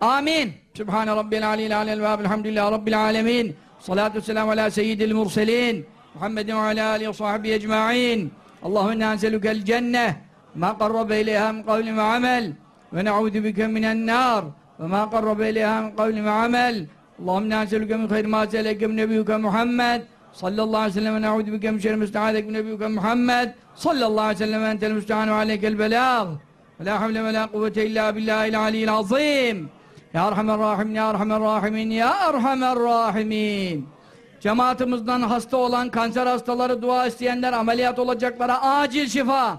Amin. Sübhane Rabbil Aleyhi Aleyhi ve Elhamdülillahi Rabbil Alemin. Salatu selamu ala seyyidil murselin. Muhammedin ve ala alihi ve sahbihi ecma'in. Allahümme inna enselükel cenneh. Ma qarrabe ileyha min kavlin ve amel. Ve ne'udu bike minen nar. Ve ma qarrabe ileyha min kavlin ve amel. Allahümme inna enselüke min khayri ma seleke min nebiyyüke Muhammed. Sallallahu aleyhi ve sellem ve ne'udu bike min şerri müstehadek min nebiyyüke Muhammed. Sallallahu aleyhi ve sellem ve entel müstehanu aleykel belâh. Ve la havle ve la kuvvete illa billahil aliyyil azim. Ya Erhamer Rahimin, Ya Erhamer Rahimin, Ya Erhamer Rahimin. Cemaatimizden hasta olan kanser hastaları, dua isteyenler, ameliyat olacaklara acil şifa.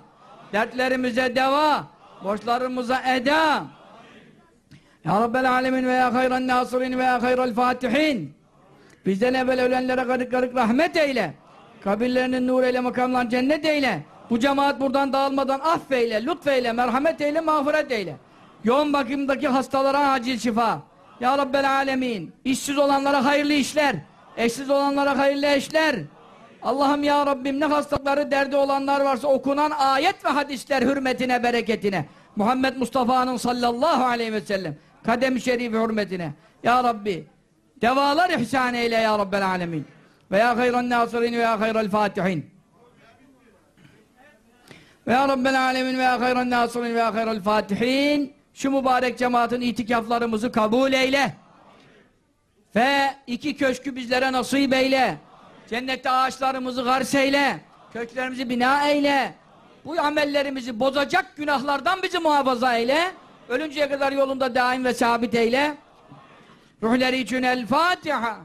Dertlerimize deva, borçlarımıza eda. Ya Rabbel Alemin ve Ya Hayran Nasirin ve Ya Hayral Fatihin. Bizden evvel ölenlere garık garık rahmet eyle. Kabirlerinin nur eyle, makamlarını cennet eyle. Bu cemaat buradan dağılmadan affeyle, lütfeyle, merhamet eyle, mağfiret eyle. Yoğun bakımdaki hastalara acil şifa. Ya Rabbel Alemin. İşsiz olanlara hayırlı işler. Eşsiz olanlara hayırlı eşler. Allah'ım ya Rabbim ne hastalıkları derdi olanlar varsa okunan ayet ve hadisler hürmetine, bereketine. Muhammed Mustafa'nın sallallahu aleyhi ve sellem kadem-i şerifi hürmetine. Ya Rabbi devalar ihsan eyle ya Rabbel Alemin. Ve ya hayran nasirin ve ya hayral fatihin. Ve ya Rabbel Alemin ve ya hayran nasirin ve ya hayral fatihin. Şu mübarek cemaatin itikaflarımızı kabul eyle. Ve iki köşkü bizlere nasip eyle. Cennette ağaçlarımızı gars eyle. Köklerimizi bina eyle. Bu amellerimizi bozacak günahlardan bizi muhafaza eyle. Ölünceye kadar yolunda daim ve sabit eyle. Ruhları için El Fatiha.